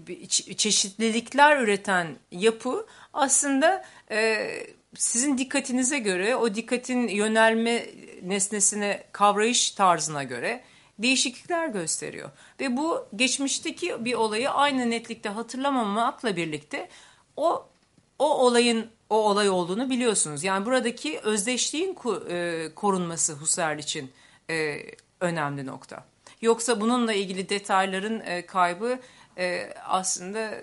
çe- çeşitlilikler üreten yapı aslında e, sizin dikkatinize göre o dikkatin yönelme nesnesine kavrayış tarzına göre değişiklikler gösteriyor. Ve bu geçmişteki bir olayı aynı netlikte hatırlamamakla birlikte o o olayın o olay olduğunu biliyorsunuz. Yani buradaki özdeşliğin e, korunması Husserl için e, önemli nokta. Yoksa bununla ilgili detayların e, kaybı aslında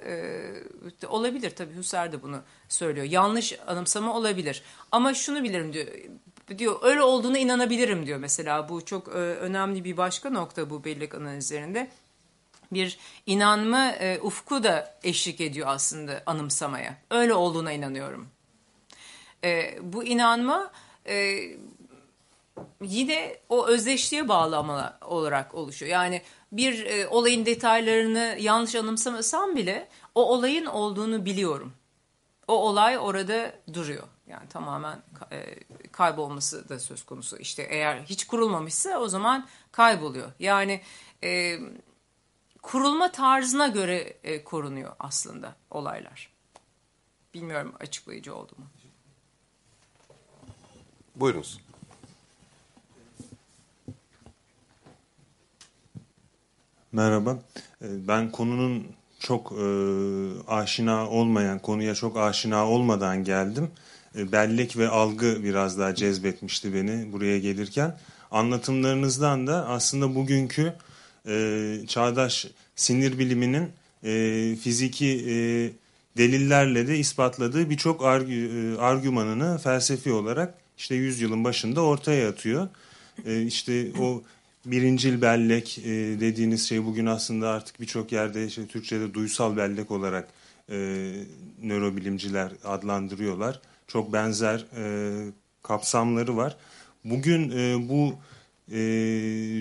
olabilir. Tabii Husserl de bunu söylüyor. Yanlış anımsama olabilir. Ama şunu bilirim diyor. Diyor öyle olduğuna inanabilirim diyor mesela. Bu çok önemli bir başka nokta bu bellek analizlerinde bir inanma ufku da eşlik ediyor aslında anımsamaya. Öyle olduğuna inanıyorum. E, bu inanma e, yine o özdeşliğe bağlı ama olarak oluşuyor. Yani bir e, olayın detaylarını yanlış anımsamasam bile o olayın olduğunu biliyorum. O olay orada duruyor. Yani tamamen e, kaybolması da söz konusu. İşte eğer hiç kurulmamışsa o zaman kayboluyor. Yani e, kurulma tarzına göre e, korunuyor aslında olaylar. Bilmiyorum açıklayıcı oldu mu? Buyurunuz. Merhaba. Ee, Ben konunun çok e, aşina olmayan, konuya çok aşina olmadan geldim. E, bellek ve algı biraz daha cezbetmişti beni buraya gelirken. Anlatımlarınızdan da aslında bugünkü e, çağdaş sinir biliminin e, fiziki delillerle de ispatladığı birçok argü, argümanını felsefi olarak işte yüzyılın başında ortaya atıyor. E, işte o birincil bellek e, dediğiniz şey bugün aslında artık birçok yerde işte Türkçe'de duysal bellek olarak e, nörobilimciler adlandırıyorlar. Çok benzer e, kapsamları var. Bugün e, bu e,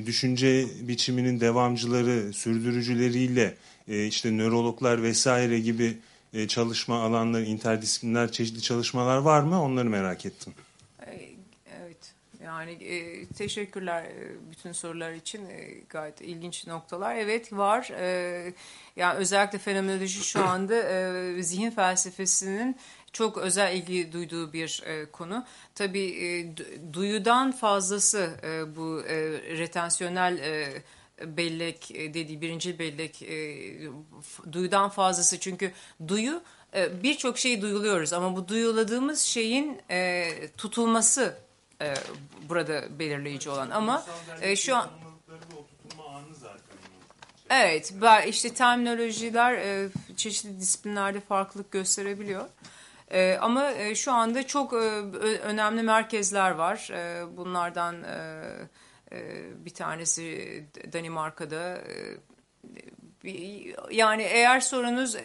düşünce biçiminin devamcıları, sürdürücüleriyle e, işte nörologlar vesaire gibi e, çalışma alanları, interdisipliner çeşitli çalışmalar var mı? Onları merak ettim. Yani e, teşekkürler e, bütün sorular için E, gayet ilginç noktalar. Evet var. E, yani özellikle fenomenoloji şu [CLEARS THROAT] anda e, zihin felsefesinin çok özel ilgi duyduğu bir e, konu. Tabii e, du- duyudan fazlası e, bu e, retensyonel e, bellek e, dediği birinci bellek e, duyudan fazlası çünkü duyu e, birçok şeyi duyuluyoruz ama bu duyuladığımız şeyin e, tutulması e, burada belirleyici olan ama e, şu an Evet, işte terminolojiler e, çeşitli disiplinlerde farklılık gösterebiliyor. E, ama e, şu anda çok e, önemli merkezler var. E, bunlardan e, e, bir tanesi Danimarka'da. E, yani eğer sorunuz e,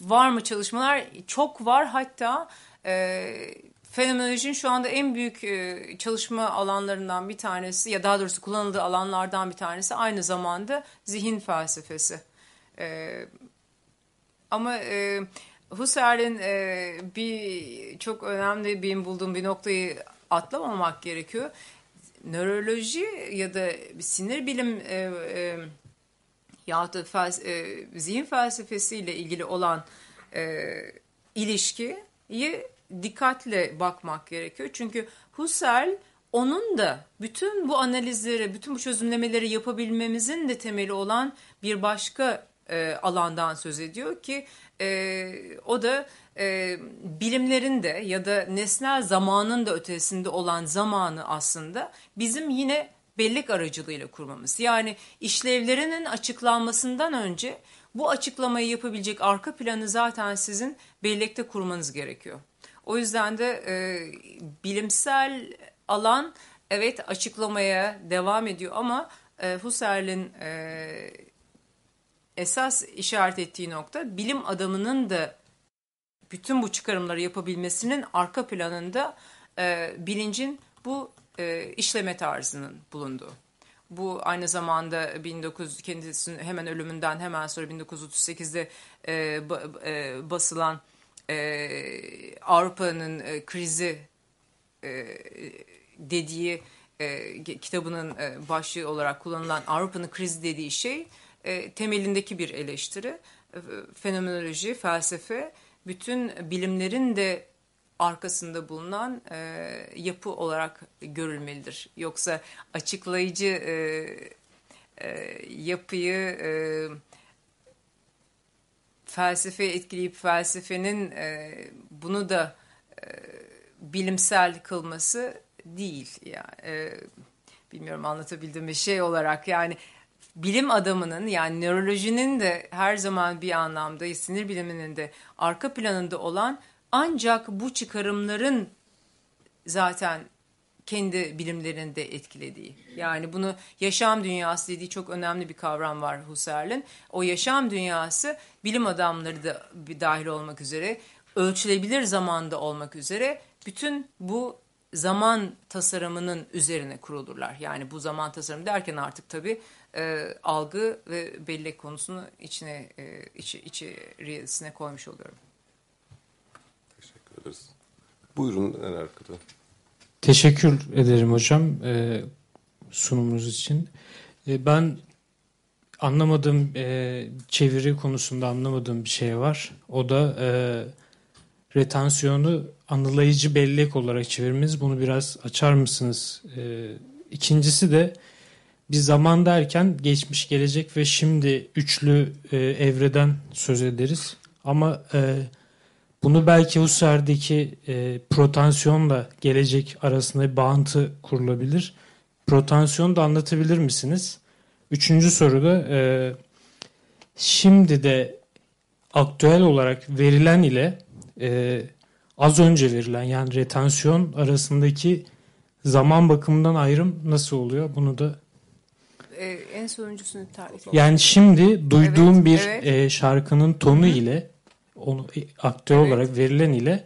var mı çalışmalar? Çok var hatta e, fenomenolojinin şu anda en büyük e, çalışma alanlarından bir tanesi ya daha doğrusu kullanıldığı alanlardan bir tanesi aynı zamanda zihin felsefesi. E, ama e, Husserl'in bir çok önemli benim bulduğum bir noktayı atlamamak gerekiyor. Nöroloji ya da sinir bilim yahut da fels- e, zihin felsefesiyle ilgili olan ilişkiyi dikkatle bakmak gerekiyor. Çünkü Husserl onun da bütün bu analizleri, bütün bu çözümlemeleri yapabilmemizin de temeli olan bir başka e, alandan söz ediyor ki e, o da e, bilimlerin de ya da nesnel zamanın da ötesinde olan zamanı aslında bizim yine bellek aracılığıyla kurmamız. Yani işlevlerinin açıklanmasından önce bu açıklamayı yapabilecek arka planı zaten sizin bellekte kurmanız gerekiyor. O yüzden de e, bilimsel alan evet açıklamaya devam ediyor ama e, Husserl'in e, esas işaret ettiği nokta bilim adamının da bütün bu çıkarımları yapabilmesinin arka planında e, bilincin bu e, işleme tarzının bulunduğu. Bu aynı zamanda 19 kendisinin hemen ölümünden hemen sonra 1938'de e, ba- e, basılan e, Avrupa'nın e, krizi e, dediği e, kitabının e, başlığı olarak kullanılan Avrupa'nın krizi dediği şey e, temelindeki bir eleştiri. E, fenomenoloji, felsefe, bütün bilimlerin de arkasında bulunan e, yapı olarak görülmelidir. Yoksa açıklayıcı e, e, yapıyı e, felsefeye etkileyip felsefenin e, bunu da e, bilimsel kılması değil. Yani, e, bilmiyorum anlatabildiğim bir şey olarak yani bilim adamının yani nörolojinin de her zaman bir anlamda sinir biliminin de arka planında olan ancak bu çıkarımların zaten kendi bilimlerinde etkilediği. Yani bunu yaşam dünyası dediği çok önemli bir kavram var Husserl'in. O yaşam dünyası bilim adamları da bir dahil olmak üzere ölçülebilir zamanda olmak üzere bütün bu zaman tasarımının üzerine kurulurlar. Yani bu zaman tasarımı derken artık tabii e, algı ve bellek konusunu içine e, içi, içerisine koymuş oluyorum. Teşekkür ederiz. Buyurun en arkada. Teşekkür ederim hocam e, sunumunuz için. E, ben anlamadığım e, çeviri konusunda anlamadığım bir şey var. O da e, retansiyonu anılayıcı bellek olarak çevirmeniz. Bunu biraz açar mısınız? E, ikincisi de bir zaman derken geçmiş, gelecek ve şimdi üçlü e, evreden söz ederiz. Ama e, bunu belki Husserl'deki e, protansiyonla gelecek arasında bir bağıntı kurulabilir. Protansiyonu da anlatabilir misiniz? Üçüncü soruda e, şimdi de aktüel olarak verilen ile e, az önce verilen yani retansiyon arasındaki zaman bakımından ayrım nasıl oluyor? Bunu da E, en sonuncusunu tarif yani şimdi duyduğum Evet, bir evet. e, şarkının tonu ile onu aktör Evet. olarak verilen ile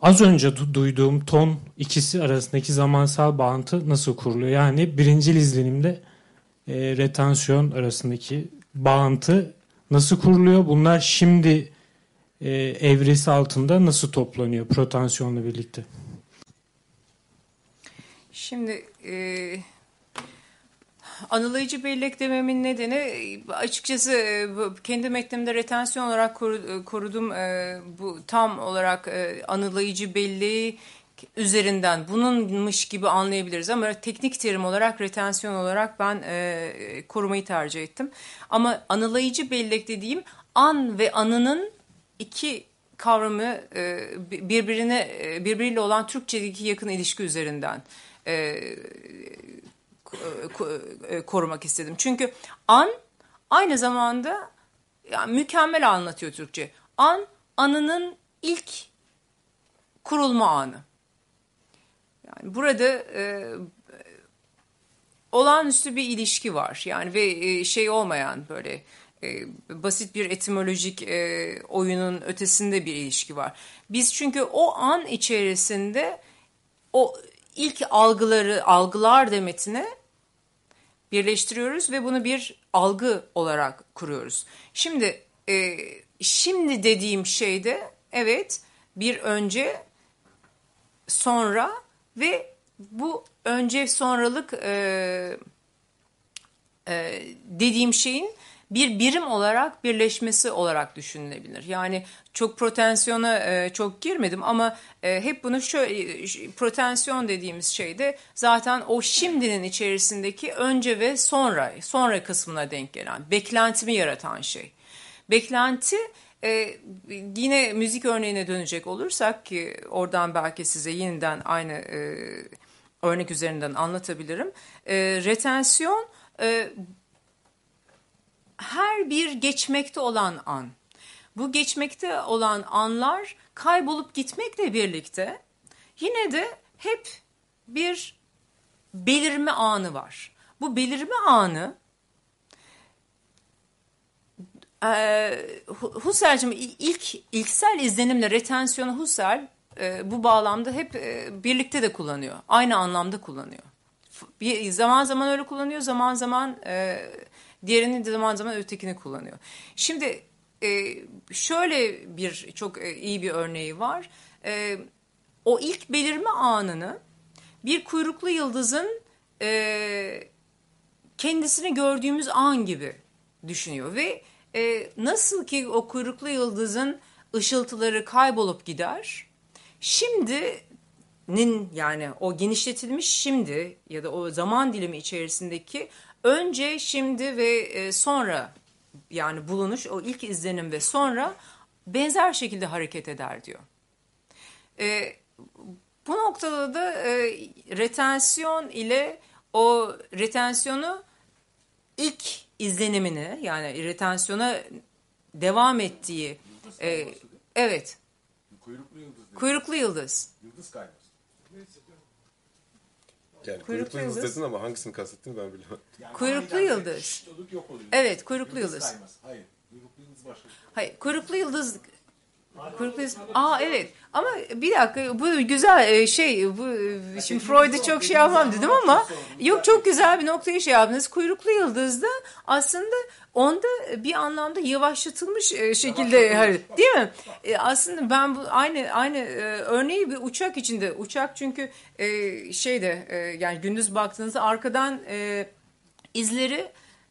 az önce du- duyduğum ton ikisi arasındaki zamansal bağıntı nasıl kuruluyor? Yani birincil izlenimde e, retansiyon arasındaki bağıntı nasıl kuruluyor? Bunlar şimdi e, evresi altında nasıl toplanıyor protansiyonla birlikte? Şimdi e, anılayıcı bellek dememin nedeni e, açıkçası e, kendi metnimde retensiyon olarak e, korudum bu tam olarak anılayıcı belleği üzerinden bununmuş gibi anlayabiliriz ama teknik terim olarak retensiyon olarak ben korumayı tercih ettim. Ama anılayıcı bellek dediğim an ve anının iki kavramı birbirine birbiriyle olan Türkçedeki yakın ilişki üzerinden korumak istedim. Çünkü an aynı zamanda yani mükemmel anlatıyor Türkçe. An anının ilk kurulma anı. Yani burada e, olağanüstü bir ilişki var. Yani ve e, şey olmayan böyle e, basit bir etimolojik e, oyunun ötesinde bir ilişki var. Biz çünkü o an içerisinde o ilk algıları, algılar demetine birleştiriyoruz ve bunu bir algı olarak kuruyoruz. Şimdi e, şimdi dediğim şeyde evet bir önce sonra ve bu önce sonralık e, e, dediğim şeyin bir birim olarak birleşmesi olarak düşünülebilir. Yani çok protensyona e, çok girmedim ama e, hep bunu şöyle protensyon dediğimiz şeyde zaten o şimdinin içerisindeki önce ve sonra sonra kısmına denk gelen beklentimi yaratan şey. Beklenti e, yine müzik örneğine dönecek olursak ki oradan belki size yeniden aynı e, örnek üzerinden anlatabilirim. E, retensyon e, her bir geçmekte olan an. Bu geçmekte olan anlar kaybolup gitmekle birlikte yine de hep bir belirme anı var. Bu belirme anı e, Husserl'cim ilk ilksel izlenimle retensiyon Husserl e, bu bağlamda hep e, birlikte de kullanıyor. Aynı anlamda kullanıyor. Bir, zaman zaman öyle kullanıyor, zaman zaman e, diğerini de zaman zaman ötekini kullanıyor. Şimdi e, şöyle bir çok e, iyi bir örneği var. E, o ilk belirme anını bir kuyruklu yıldızın e, kendisini gördüğümüz an gibi düşünüyor ve e, nasıl ki o kuyruklu yıldızın ışıltıları kaybolup gider, şimdinin yani o genişletilmiş şimdi ya da o zaman dilimi içerisindeki önce, şimdi ve e, sonra yani bulunuş o ilk izlenim ve sonra benzer şekilde hareket eder diyor. E, bu noktada da e, retensiyon ile o retensyonu ilk izlenimini yani retensyona devam ettiği e, evet. Kuyruklu yıldız kuyruklu yıldız. Yıldız kayması yani kuyruklu, kuyruklu yıldız, dedin ama hangisini kastettin ben bilemem. Yani kuyruklu yıldız. Evet, kuyruklu yıldız. yıldız. Hayır, kuyruklu yıldız başka. Hayır, kuyruklu yıldız Yıldız. Aa evet. Ama bir dakika bu güzel e, şey bu e, şimdi Freud'u çok şey yapmam dedim ama yok çok güzel bir noktayı şey yaptınız. Kuyruklu yıldızda aslında onda bir anlamda yavaşlatılmış e, şekilde değil mi? aslında ben bu aynı aynı örneği bir uçak içinde uçak çünkü şeyde yani gündüz baktığınızda arkadan izleri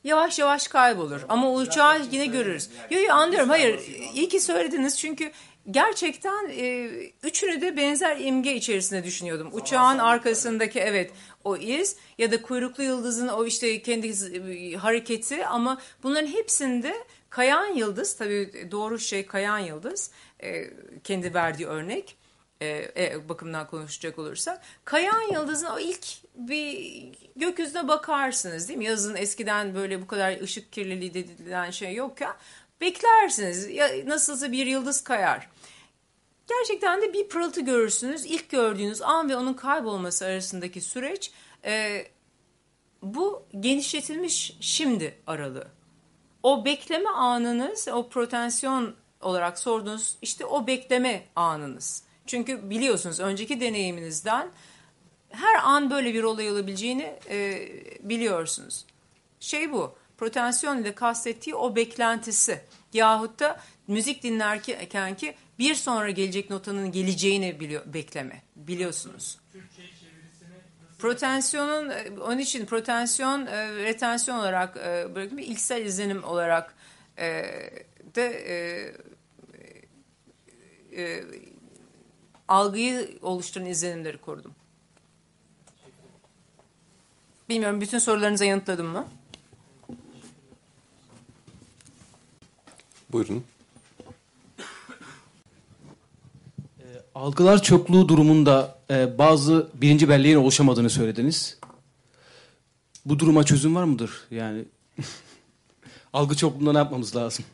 yavaş yavaş kaybolur. Ama uçağı yine görürüz. Yok yok anlıyorum. Hayır iyi ki söylediniz çünkü gerçekten e, üçünü de benzer imge içerisinde düşünüyordum. Uçağın arkasındaki evet o iz ya da kuyruklu yıldızın o işte kendi e, hareketi ama bunların hepsinde kayan yıldız tabii doğru şey kayan yıldız e, kendi verdiği örnek e, e, bakımdan konuşacak olursak kayan yıldızın o ilk bir gökyüzüne bakarsınız değil mi? Yazın eskiden böyle bu kadar ışık kirliliği dedilen şey yok ya beklersiniz ya, nasılsa bir yıldız kayar. Gerçekten de bir pırıltı görürsünüz. İlk gördüğünüz an ve onun kaybolması arasındaki süreç e, bu genişletilmiş şimdi aralığı. O bekleme anınız, o protensyon olarak sorduğunuz işte o bekleme anınız. Çünkü biliyorsunuz önceki deneyiminizden her an böyle bir olay olabileceğini e, biliyorsunuz. Şey bu, protensyon ile kastettiği o beklentisi yahut da müzik dinlerken ki bir sonra gelecek notanın geleceğini biliyor, bekleme biliyorsunuz. Protensyonun e, onun için protensiyon e, retensyon olarak e, bir ilksel izlenim olarak e, de e, e, algıyı oluşturan izlenimleri korudum. Bilmiyorum bütün sorularınıza yanıtladım mı? Buyurun. Algılar çokluğu durumunda e, bazı birinci belleğin oluşamadığını söylediniz. Bu duruma çözüm var mıdır? Yani [LAUGHS] algı çokluğunda ne yapmamız lazım?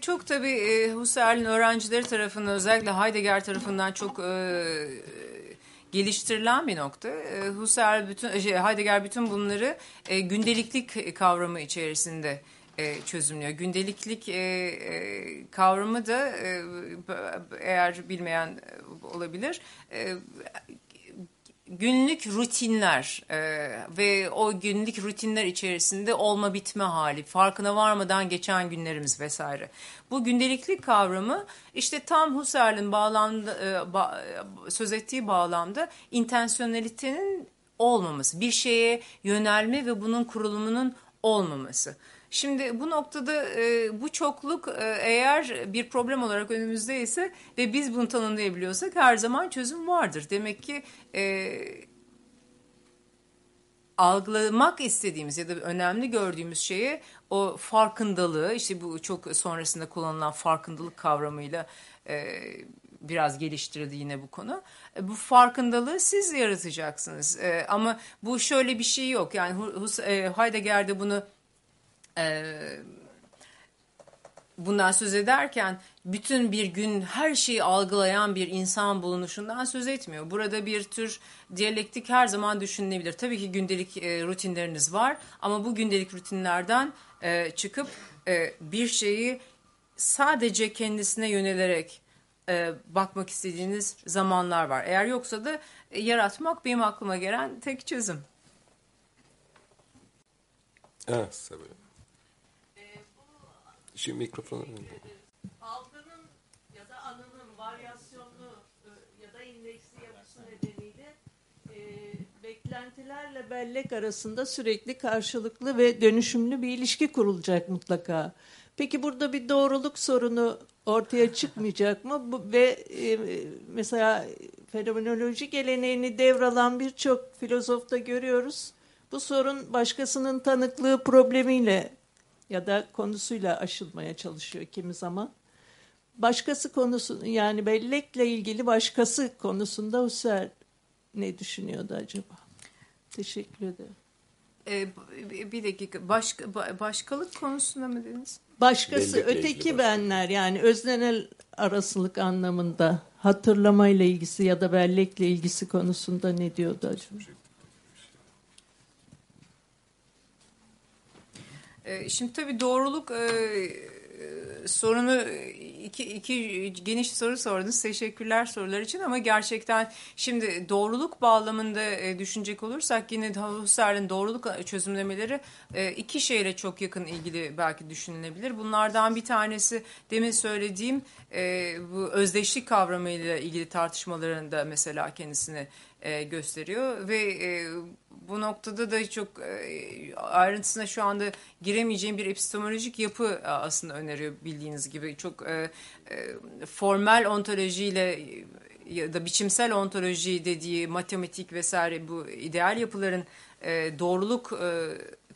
Çok tabii e, Husserl'in öğrencileri tarafından özellikle Heidegger tarafından çok e, geliştirilen bir nokta. E, Husserl bütün şey, Heidegger bütün bunları gündeliklik kavramı içerisinde çözümlüyor. Gündeliklik kavramı da eğer bilmeyen olabilir günlük rutinler e, ve o günlük rutinler içerisinde olma bitme hali, farkına varmadan geçen günlerimiz vesaire. Bu gündeliklik kavramı işte tam Husserl'in bağlamda e, ba, söz ettiği bağlamda intensyonelitenin olmaması, bir şeye yönelme ve bunun kurulumunun olmaması. Şimdi bu noktada e, bu çokluk e, eğer bir problem olarak önümüzde ise ve biz bunu tanımlayabiliyorsak her zaman çözüm vardır. Demek ki e, algılamak istediğimiz ya da önemli gördüğümüz şeye o farkındalığı işte bu çok sonrasında kullanılan farkındalık kavramıyla e, biraz geliştirildi yine bu konu. E, bu farkındalığı siz yaratacaksınız. E, ama bu şöyle bir şey yok. Yani e, Heidegger'de bunu bundan söz ederken bütün bir gün her şeyi algılayan bir insan bulunuşundan söz etmiyor. Burada bir tür diyalektik her zaman düşünülebilir. Tabii ki gündelik e, rutinleriniz var ama bu gündelik rutinlerden e, çıkıp e, bir şeyi sadece kendisine yönelerek bakmak istediğiniz zamanlar var. Eğer yoksa da yaratmak benim aklıma gelen tek çözüm. Evet, sebebi. Şimdi mikrofonu... Algının ya da anının varyasyonlu e, ya da indeksi yapısı nedeniyle e, beklentilerle bellek arasında sürekli karşılıklı ve dönüşümlü bir ilişki kurulacak mutlaka. Peki burada bir doğruluk sorunu ortaya çıkmayacak mı? Bu, ve e, mesela fenomenoloji geleneğini devralan birçok filozofta görüyoruz. Bu sorun başkasının tanıklığı problemiyle ya da konusuyla aşılmaya çalışıyor kimi zaman. Başkası konusu yani bellekle ilgili başkası konusunda Husserl ne düşünüyordu acaba? Teşekkür ederim. Ee, bir dakika başka başkalık konusunda mı dediniz? Başkası Bellekle öteki benler yani öznel arasılık anlamında hatırlamayla ilgisi ya da bellekle ilgisi konusunda ne diyordu acaba? Şimdi tabii doğruluk e, sorunu iki, iki geniş soru sordunuz. Teşekkürler sorular için ama gerçekten şimdi doğruluk bağlamında e, düşünecek olursak yine Husserl'in doğruluk çözümlemeleri e, iki şeyle çok yakın ilgili belki düşünülebilir. Bunlardan bir tanesi demin söylediğim bu özdeşlik kavramıyla ilgili tartışmalarında mesela kendisini gösteriyor ve bu noktada da çok e, ayrıntısına şu anda giremeyeceğim bir epistemolojik yapı e, aslında öneriyor bildiğiniz gibi. Çok e, e, formel ontolojiyle ya da biçimsel ontoloji dediği matematik vesaire bu ideal yapıların e, doğruluk e,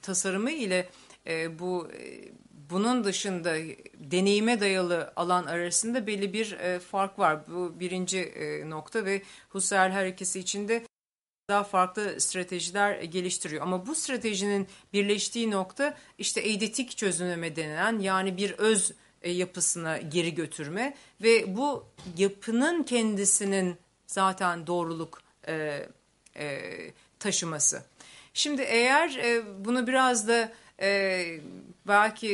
tasarımı ile e, bu e, bunun dışında deneyime dayalı alan arasında belli bir e, fark var. Bu birinci e, nokta ve Husserl her içinde daha farklı stratejiler geliştiriyor. Ama bu stratejinin birleştiği nokta işte eidetik çözümleme denilen yani bir öz e, yapısına geri götürme ve bu yapının kendisinin zaten doğruluk e, e, taşıması. Şimdi eğer e, bunu biraz da e, belki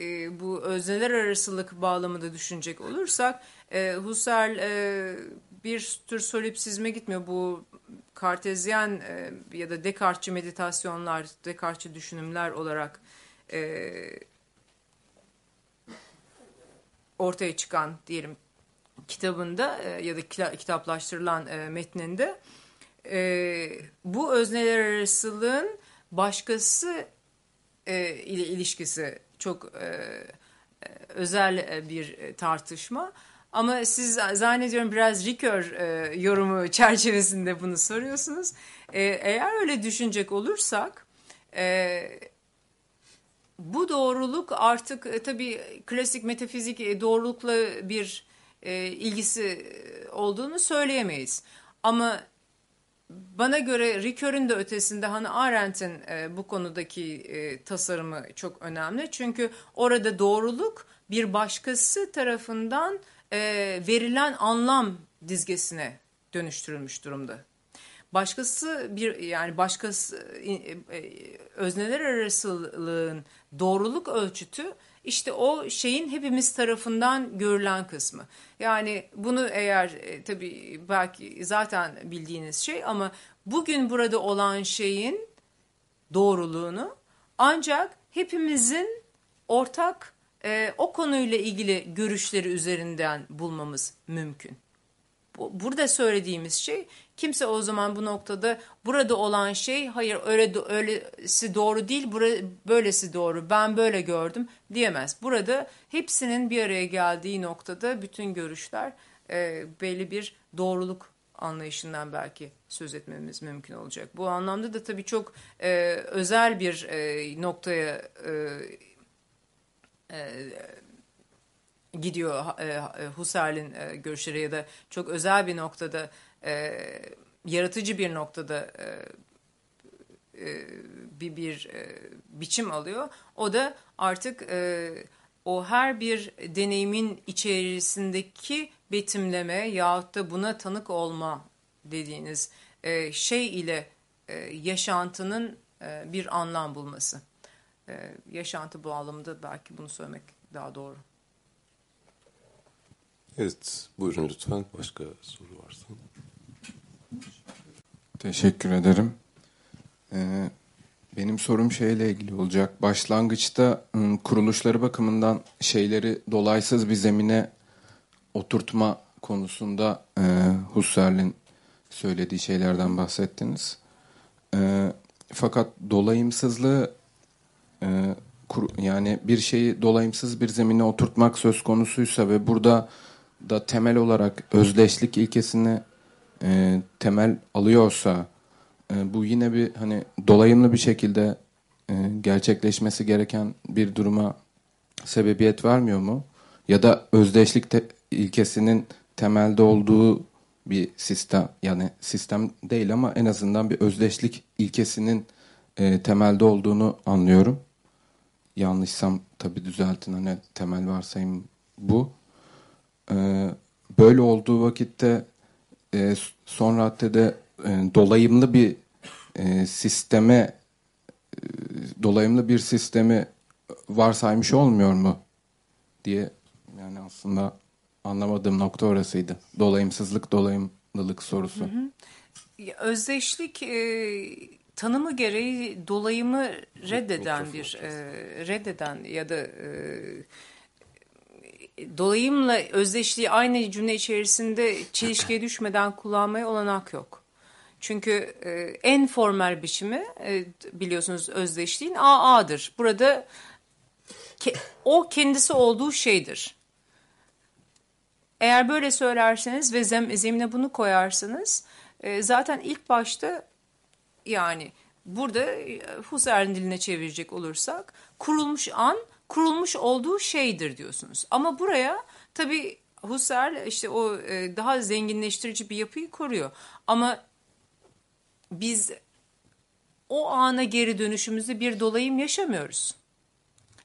e, bu özneler arasılık bağlamında düşünecek olursak e, Husserl e, bir tür solipsizme gitmiyor. Bu kartezyen e, ya da Descartes'çi meditasyonlar, Descartes'çi düşünümler olarak e, ortaya çıkan diyelim kitabında e, ya da kitaplaştırılan e, metninde e, bu özneler arasılığın başkası e, ile ilişkisi çok e, e özel bir tartışma. Ama siz zannediyorum biraz e, yorumu çerçevesinde bunu soruyorsunuz. Eğer öyle düşünecek olursak bu doğruluk artık tabii klasik metafizik doğrulukla bir ilgisi olduğunu söyleyemeyiz. Ama bana göre Ricoeur'ün de ötesinde Hannah Arendt'in e, bu konudaki e, tasarımı çok önemli. Çünkü orada doğruluk bir başkası tarafından e, verilen anlam dizgesine dönüştürülmüş durumda. Başkası bir yani başkası e, e, özneler arasılığın doğruluk ölçütü işte o şeyin hepimiz tarafından görülen kısmı. Yani bunu eğer e, tabii belki zaten bildiğiniz şey ama bugün burada olan şeyin doğruluğunu ancak hepimizin ortak e, o konuyla ilgili görüşleri üzerinden bulmamız mümkün. Bu- Burada söylediğimiz şey kimse o zaman bu noktada burada olan şey hayır öyle öylesi doğru değil bura- böylesi doğru ben böyle gördüm diyemez. Burada hepsinin bir araya geldiği noktada bütün görüşler e, belli bir doğruluk anlayışından belki söz etmemiz mümkün olacak. Bu anlamda da tabii çok e, özel bir e, noktaya e, gidiyor e, e, Husserl'in e, görüşleri ya da çok özel bir noktada e, yaratıcı bir noktada e, e, bir bir e, biçim alıyor. O da artık e, o her bir deneyimin içerisindeki betimleme yahut da buna tanık olma dediğiniz e, şey ile e, yaşantının e, bir anlam bulması. E, yaşantı bağlamında belki bunu söylemek daha doğru. Evet, buyurun lütfen. Başka soru varsa. Teşekkür ederim. Ee, benim sorum şeyle ilgili olacak. Başlangıçta ım, kuruluşları bakımından şeyleri dolaysız bir zemine oturtma konusunda e, Husserl'in söylediği şeylerden bahsettiniz. E, fakat dolayımsızlığı e, kur- yani bir şeyi dolayımsız bir zemine oturtmak söz konusuysa ve burada da temel olarak özdeşlik ilkesini e, temel alıyorsa e, bu yine bir hani dolayımlı bir şekilde e, gerçekleşmesi gereken bir duruma sebebiyet vermiyor mu? Ya da özdeşlik te- ilkesinin temelde olduğu bir sistem yani sistem değil ama en azından bir özdeşlik ilkesinin e, temelde olduğunu anlıyorum. Yanlışsam tabii düzeltin hani temel varsayım bu. Ee, böyle olduğu vakitte e, son raddede e, dolayımlı bir e, sisteme e, dolayımlı bir sistemi varsaymış olmuyor mu diye yani aslında anlamadığım nokta orasıydı. Dolayımsızlık, dolayımlılık sorusu. Ya, Özdeşlik e, tanımı gereği dolayımı reddeden bir e, reddeden ya da e, dolayımla özdeşliği aynı cümle içerisinde çelişkiye [CLEARS THROAT] düşmeden kullanmaya olanak yok. Çünkü e, en formel biçimi e, biliyorsunuz özdeşliğin AA'dır. Burada ke- o kendisi olduğu şeydir. Eğer böyle söylerseniz ve zem, zemine bunu koyarsanız e, zaten ilk başta yani burada e, Husserl'in diline çevirecek olursak kurulmuş an kurulmuş olduğu şeydir diyorsunuz. Ama buraya tabii Husserl işte o e, daha zenginleştirici bir yapıyı koruyor. Ama biz o ana geri dönüşümüzde bir dolayım yaşamıyoruz.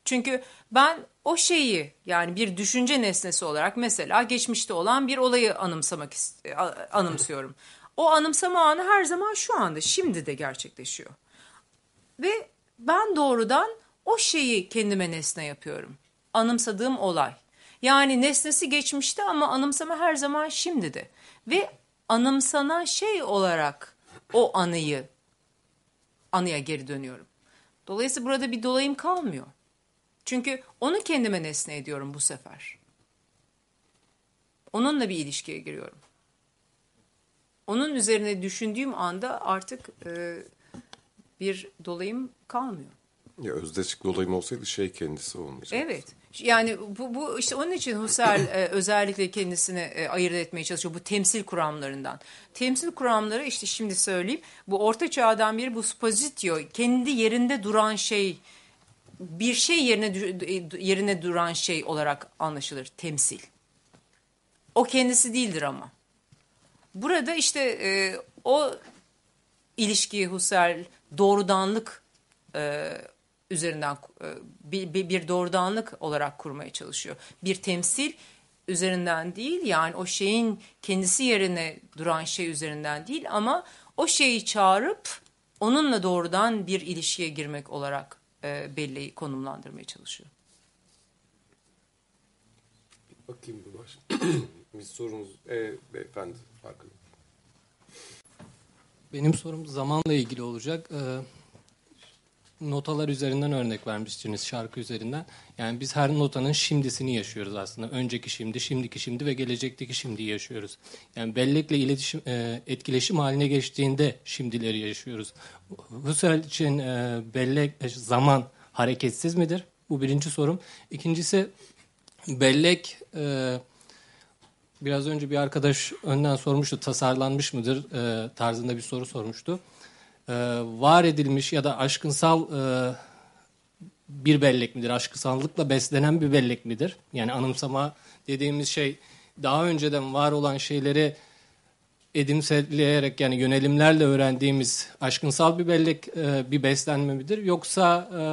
Çünkü ben o şeyi yani bir düşünce nesnesi olarak mesela geçmişte olan bir olayı anımsamak a- anımsıyorum. O anımsama anı her zaman şu anda şimdi de gerçekleşiyor. Ve ben doğrudan o şeyi kendime nesne yapıyorum. Anımsadığım olay. Yani nesnesi geçmişte ama anımsama her zaman şimdi de. Ve anımsanan şey olarak o anıyı anıya geri dönüyorum. Dolayısıyla burada bir dolayım kalmıyor. Çünkü onu kendime nesne ediyorum bu sefer. Onunla bir ilişkiye giriyorum. Onun üzerine düşündüğüm anda artık e, bir dolayım kalmıyor. Ya özdeşlik dolayım olsaydı şey kendisi olmayacak. Evet. Yani bu, bu işte onun için Husserl e, özellikle kendisini e, ayırt etmeye çalışıyor bu temsil kuramlarından. Temsil kuramları işte şimdi söyleyeyim bu orta çağdan beri bu spazitio kendi yerinde duran şey bir şey yerine dü- yerine duran şey olarak anlaşılır temsil. o kendisi değildir ama. Burada işte e, o ilişkiyi Husserl doğrudanlık e, üzerinden e, bir, bir, bir doğrudanlık olarak kurmaya çalışıyor. Bir temsil üzerinden değil yani o şeyin kendisi yerine duran şey üzerinden değil ama o şeyi çağırıp onunla doğrudan bir ilişkiye girmek olarak e, belleği konumlandırmaya çalışıyor. Bakayım bir baş. [CLEARS THROAT] bir sorunuz. E, beyefendi farkında. Benim sorum zamanla ilgili olacak. Ee, notalar üzerinden örnek vermiştiniz şarkı üzerinden. Yani biz her notanın şimdisini yaşıyoruz aslında. Önceki şimdi, şimdiki şimdi ve gelecekteki şimdiyi yaşıyoruz. Yani bellekle iletişim, e, etkileşim haline geçtiğinde şimdileri yaşıyoruz. Husserl için e, bellek, e, zaman hareketsiz midir? Bu birinci sorum. İkincisi bellek biraz önce bir arkadaş önden sormuştu tasarlanmış mıdır tarzında bir soru sormuştu. E, var edilmiş ya da aşkınsal e, bir bellek midir? Aşkınsallıkla beslenen bir bellek midir? Yani anımsama dediğimiz şey daha önceden var olan şeyleri edimseleyerek yani yönelimlerle öğrendiğimiz aşkınsal bir bellek e, bir beslenme midir? Yoksa e,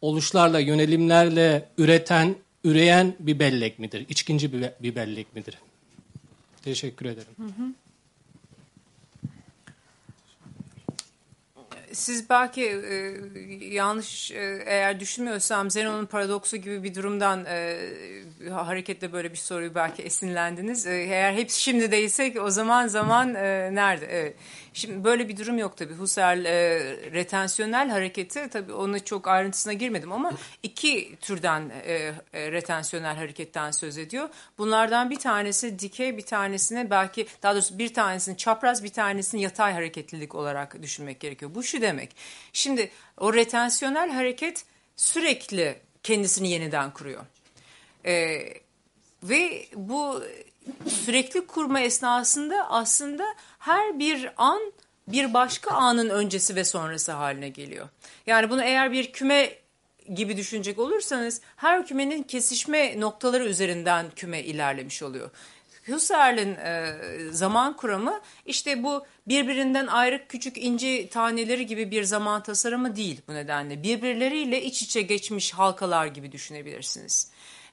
oluşlarla yönelimlerle üreten üreyen bir bellek midir? İçkinci bir, bir bellek midir? Teşekkür ederim. Hı hı. Siz belki e, yanlış e, eğer düşünmüyorsam Zenon'un paradoksu gibi bir durumdan e, hareketle böyle bir soruyu belki esinlendiniz. E, eğer hepsi şimdi değilsek o zaman zaman e, nerede? Evet. Şimdi böyle bir durum yok tabii. Husserl e, retensyonel hareketi tabii onu çok ayrıntısına girmedim ama iki türden e, e, retensyonel hareketten söz ediyor. Bunlardan bir tanesi dikey bir tanesine belki daha doğrusu bir tanesini çapraz bir tanesini yatay hareketlilik olarak düşünmek gerekiyor. Bu şu demek. Şimdi o retensyonel hareket sürekli kendisini yeniden kuruyor. E, ve bu sürekli kurma esnasında aslında her bir an bir başka anın öncesi ve sonrası haline geliyor. Yani bunu eğer bir küme gibi düşünecek olursanız her kümenin kesişme noktaları üzerinden küme ilerlemiş oluyor. Husserl'in e, zaman kuramı işte bu birbirinden ayrı küçük ince taneleri gibi bir zaman tasarımı değil bu nedenle. Birbirleriyle iç içe geçmiş halkalar gibi düşünebilirsiniz.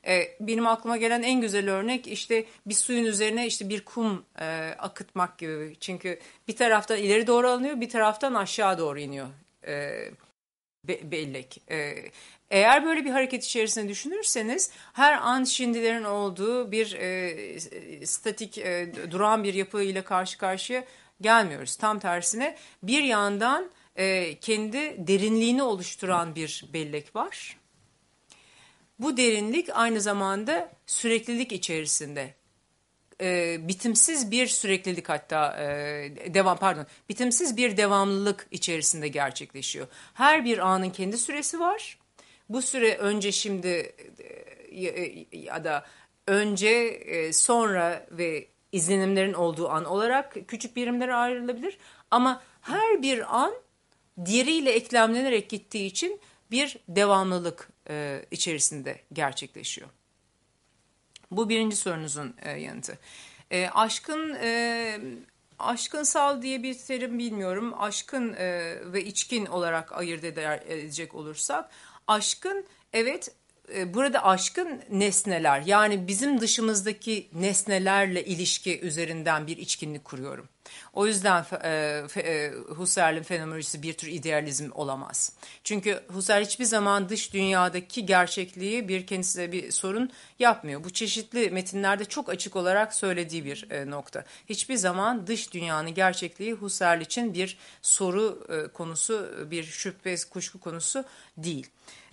E, benim aklıma gelen en güzel örnek işte bir suyun üzerine işte bir kum e, akıtmak gibi. Çünkü bir taraftan ileri doğru alınıyor bir taraftan aşağı doğru iniyor e, be, bellek. E, eğer böyle bir hareket içerisinde düşünürseniz her an şimdilerin olduğu bir e, statik e, duran bir yapı ile karşı karşıya gelmiyoruz. Tam tersine bir yandan e, kendi derinliğini oluşturan bir bellek var. Bu derinlik aynı zamanda süreklilik içerisinde e, bitimsiz bir süreklilik hatta e, devam pardon bitimsiz bir devamlılık içerisinde gerçekleşiyor. Her bir anın kendi süresi var. Bu süre önce şimdi e, ya da önce e, sonra ve izlenimlerin olduğu an olarak küçük birimlere ayrılabilir. Ama her bir an diğeriyle eklemlenerek gittiği için bir devamlılık e, içerisinde gerçekleşiyor. Bu birinci sorunuzun e, yanıtı. E, aşkın e, aşkınsal diye bir terim bilmiyorum. Aşkın e, ve içkin olarak ayırt eder, edecek olursak aşkın evet burada aşkın nesneler yani bizim dışımızdaki nesnelerle ilişki üzerinden bir içkinlik kuruyorum. O yüzden e, e, Husserl'in fenomenolojisi bir tür idealizm olamaz. Çünkü Husserl hiçbir zaman dış dünyadaki gerçekliği bir kendisine bir sorun yapmıyor. Bu çeşitli metinlerde çok açık olarak söylediği bir e, nokta. Hiçbir zaman dış dünyanın gerçekliği Husserl için bir soru e, konusu, bir şüphe, kuşku konusu değil.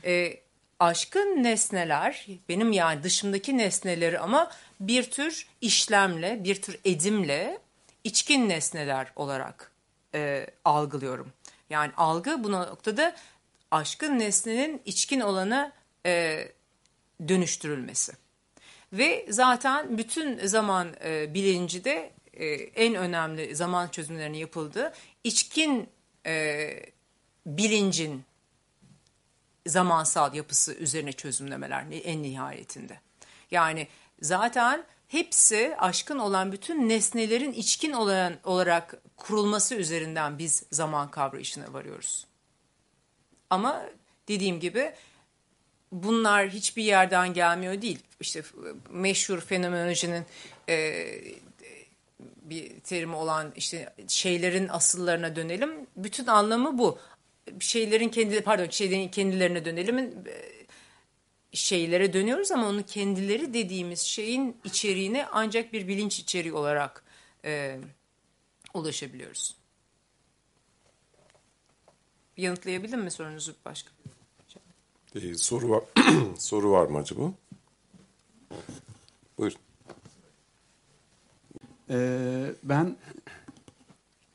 E, aşkın nesneler, benim yani dışımdaki nesneleri ama bir tür işlemle, bir tür edimle içkin nesneler olarak e, algılıyorum. Yani algı bu noktada aşkın nesnenin içkin olana e, dönüştürülmesi. Ve zaten bütün zaman e, bilinci de e, en önemli zaman çözümlerinin yapıldığı içkin e, bilincin zamansal yapısı üzerine çözümlemeler en nihayetinde. Yani zaten hepsi aşkın olan bütün nesnelerin içkin olan olarak kurulması üzerinden biz zaman kavrayışına varıyoruz. Ama dediğim gibi bunlar hiçbir yerden gelmiyor değil. İşte meşhur fenomenolojinin e, bir terimi olan işte şeylerin asıllarına dönelim. Bütün anlamı bu. Şeylerin kendi pardon şeylerin kendilerine dönelim. E, şeylere dönüyoruz ama onun kendileri dediğimiz şeyin içeriğine ancak bir bilinç içeriği olarak e, ulaşabiliyoruz. Yanıtlayabildim mi sorunuzu başka? Ee, soru var [CLEARS THROAT] soru var mı acaba? Buyurun. Ee, ben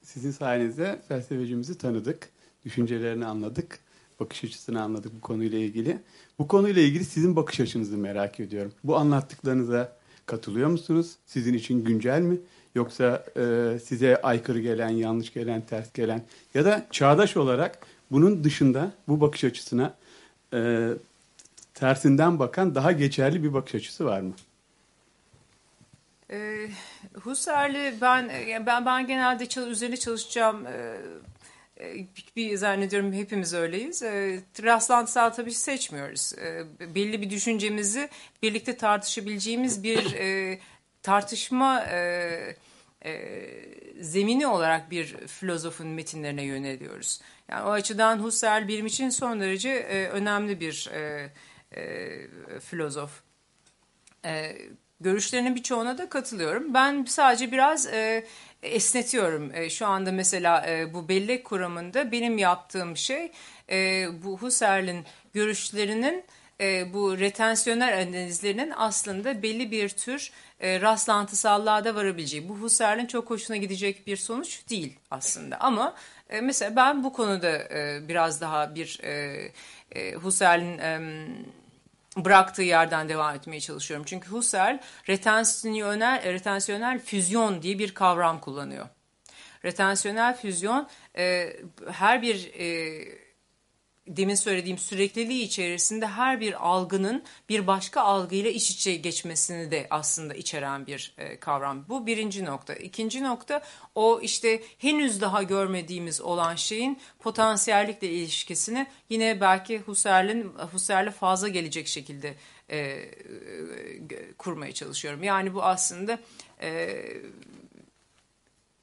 sizin sayenizde felsefecimizi tanıdık. Düşüncelerini anladık. Bakış açısını anladık bu konuyla ilgili. Bu konuyla ilgili sizin bakış açınızı merak ediyorum. Bu anlattıklarınıza katılıyor musunuz? Sizin için güncel mi? Yoksa e, size aykırı gelen, yanlış gelen, ters gelen ya da çağdaş olarak bunun dışında bu bakış açısına e, tersinden bakan daha geçerli bir bakış açısı var mı? E, Husserl'i ben ben ben genelde çal, üzerine çalışacağım e, bir zannediyorum hepimiz öyleyiz. E, rastlantısal tabii seçmiyoruz. E, belli bir düşüncemizi birlikte tartışabileceğimiz bir e, tartışma e, e, zemini olarak bir filozofun metinlerine yöneliyoruz. Yani o açıdan Husserl benim için son derece e, önemli bir e, e, filozof. E, görüşlerinin birçoğuna da katılıyorum. Ben sadece biraz e, esnetiyorum. E, şu anda mesela e, bu bellek kuramında benim yaptığım şey e, bu Husserl'in görüşlerinin bu retensiyoner analizlerinin aslında belli bir tür rastlantısallığa da varabileceği. Bu Husserl'in çok hoşuna gidecek bir sonuç değil aslında. Ama mesela ben bu konuda biraz daha bir Husserl'in... bıraktığı yerden devam etmeye çalışıyorum. Çünkü Husserl retensiyoner, retensiyoner füzyon diye bir kavram kullanıyor. Retensiyoner füzyon e, her bir e, demin söylediğim sürekliliği içerisinde her bir algının bir başka algıyla iç içe geçmesini de aslında içeren bir e, kavram. Bu birinci nokta. İkinci nokta o işte henüz daha görmediğimiz olan şeyin potansiyellikle ilişkisini yine belki Husserl'in Husserl'e fazla gelecek şekilde e, e, kurmaya çalışıyorum. Yani bu aslında e,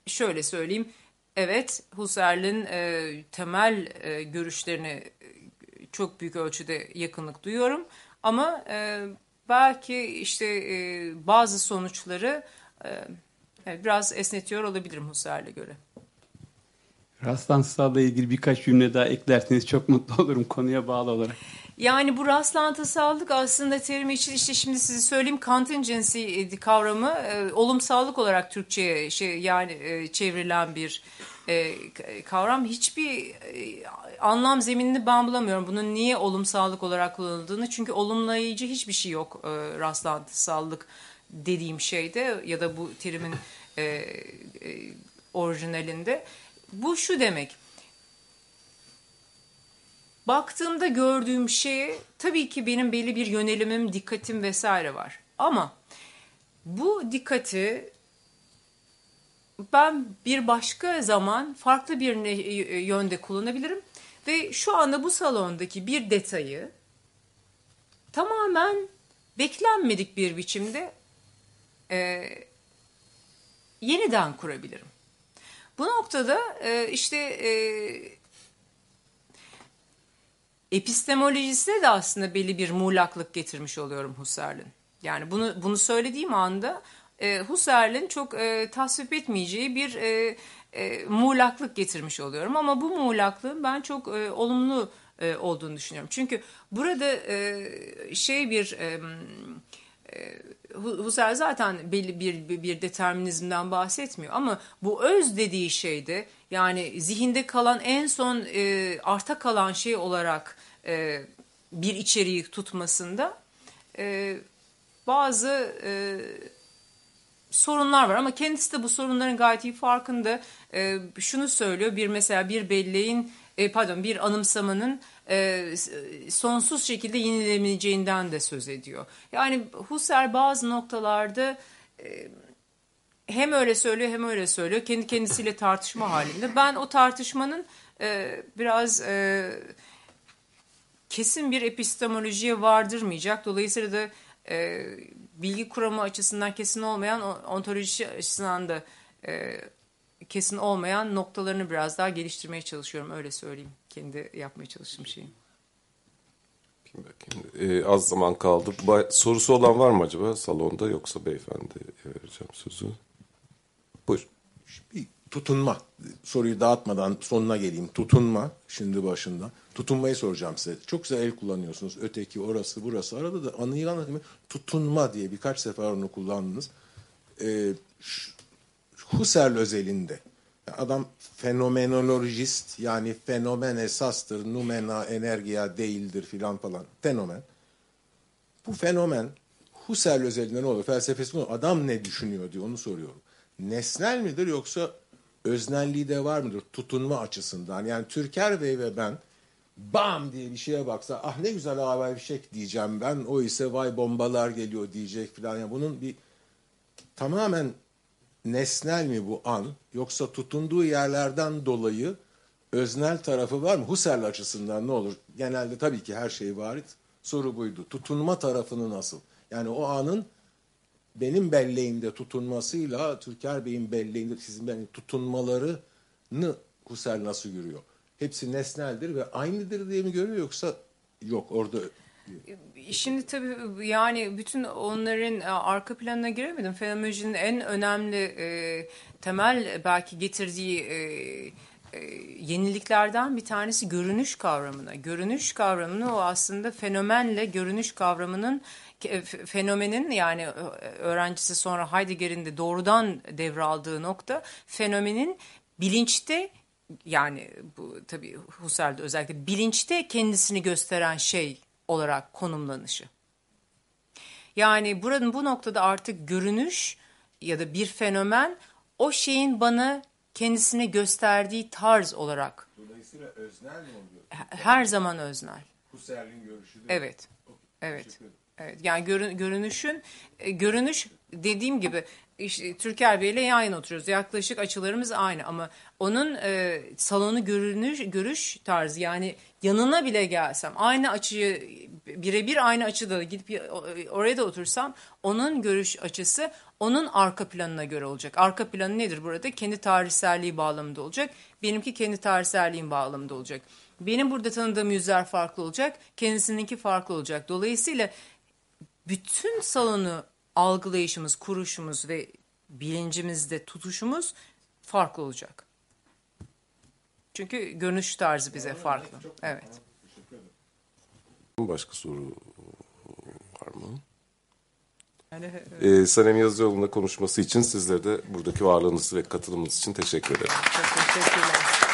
şöyle söyleyeyim. Evet, Husserl'in e, temel e, görüşlerini çok büyük ölçüde yakınlık duyuyorum. Ama e, belki işte e, bazı sonuçları e, biraz esnetiyor olabilirim Husserl'e göre. Rastlantısal'la ilgili birkaç cümle daha eklerseniz çok mutlu olurum konuya bağlı olarak. Yani bu rastlantısallık aslında terimi için işte şimdi size söyleyeyim contingency kavramı e, olumsallık olarak Türkçe'ye şey yani e, çevrilen bir e, kavram. Hiçbir e, anlam zeminini ben bulamıyorum. Bunun niye olumsallık olarak kullanıldığını. Çünkü olumlayıcı hiçbir şey yok e, rastlantısallık dediğim şeyde ya da bu terimin e, e, orijinalinde. Bu şu demek baktığımda gördüğüm şey tabii ki benim belli bir yönelimim, dikkatim vesaire var. Ama bu dikkati ben bir başka zaman farklı bir yönde kullanabilirim ve şu anda bu salondaki bir detayı tamamen beklenmedik bir biçimde e, yeniden kurabilirim. Bu noktada e, işte e, epistemolojisine de aslında belli bir muğlaklık getirmiş oluyorum Husserl'in. Yani bunu bunu söylediğim anda e, Husserl'in çok e, tasvip etmeyeceği bir e, e, muğlaklık getirmiş oluyorum. Ama bu muğlaklığın ben çok e, olumlu e, olduğunu düşünüyorum. Çünkü burada e, şey bir... E, e Husserl zaten belli bir, bir, bir determinizmden bahsetmiyor ama bu öz dediği şeyde yani zihinde kalan en son e, arta kalan şey olarak e, bir içeriği tutmasında e, bazı e, sorunlar var ama kendisi de bu sorunların gayet iyi farkında. E, şunu söylüyor bir mesela bir belleğin e, pardon bir anımsamanın e, sonsuz şekilde yenilemeyeceğinden de söz ediyor. Yani Husserl bazı noktalarda e, hem öyle söylüyor hem öyle söylüyor. Kendi kendisiyle tartışma halinde. Ben o tartışmanın e, biraz e, kesin bir epistemolojiye vardırmayacak. Dolayısıyla da e, bilgi kuramı açısından kesin olmayan, ontoloji açısından da e, kesin olmayan noktalarını biraz daha geliştirmeye çalışıyorum. Öyle söyleyeyim. Kendi yapmaya çalıştığım şeyi. Ee, az zaman kaldı. Ba- sorusu olan var mı acaba salonda yoksa beyefendiye vereceğim sözü. Buyur. Bir tutunma. Soruyu dağıtmadan sonuna geleyim. Tutunma şimdi başında. Tutunmayı soracağım size. Çok güzel el kullanıyorsunuz. Öteki, orası, burası. Arada da anlatayım. Tutunma diye birkaç sefer onu kullandınız. Ee, Husserl özelinde. Adam fenomenolojist yani fenomen esastır, numena energia değildir filan falan. Fenomen. Bu fenomen Husserl özelinde ne olur? Felsefesi ne olur? Adam ne düşünüyor diye onu soruyorum. Nesnel midir yoksa öznelliği de var mıdır tutunma açısından? Yani Türker Bey ve ben bam diye bir şeye baksa ah ne güzel havai fişek diyeceğim ben. O ise vay bombalar geliyor diyecek filan. Yani bunun bir tamamen nesnel mi bu an yoksa tutunduğu yerlerden dolayı öznel tarafı var mı? Husserl açısından ne olur? Genelde tabii ki her şey varit. Soru buydu. Tutunma tarafını nasıl? Yani o anın benim belleğimde tutunmasıyla Türker Bey'in belleğinde sizin belleğinde tutunmalarını Husserl nasıl görüyor? Hepsi nesneldir ve aynıdır diye mi görüyor yoksa yok orada Şimdi tabii yani bütün onların e, arka planına giremedim. Fenomenolojinin en önemli e, temel belki getirdiği e, e, yeniliklerden bir tanesi görünüş kavramına. Görünüş kavramını o aslında fenomenle görünüş kavramının fenomenin yani e, öğrencisi sonra Heidegger'in de doğrudan devraldığı nokta fenomenin bilinçte yani bu tabii Husserl'de özellikle bilinçte kendisini gösteren şey olarak konumlanışı. Yani buranın bu noktada artık görünüş ya da bir fenomen o şeyin bana kendisine gösterdiği tarz olarak Dolayısıyla öznel mi oluyor? her zaman öznel. Husserl'in görüşü mi? Evet. Evet. Evet. Yani görün, görünüşün e, görünüş dediğim gibi işte Türker Bey ile yan oturuyoruz. Yaklaşık açılarımız aynı ama onun e, salonu görünüş görüş tarzı yani yanına bile gelsem aynı açıyı birebir aynı açıda gidip oraya da otursam onun görüş açısı onun arka planına göre olacak. Arka planı nedir burada? Kendi tarihselliği bağlamında olacak. Benimki kendi tarihselliğim bağlamında olacak. Benim burada tanıdığım yüzler farklı olacak. Kendisininki farklı olacak. Dolayısıyla bütün salonu algılayışımız, kuruşumuz ve bilincimizde tutuşumuz farklı olacak. Çünkü görünüş tarzı bize farklı. Evet. Başka soru var mı? Yani, Ee, Sanem Yazıcıoğlu'na konuşması için sizlere de buradaki varlığınız ve katılımınız için teşekkür ederim. çok teşekkürler.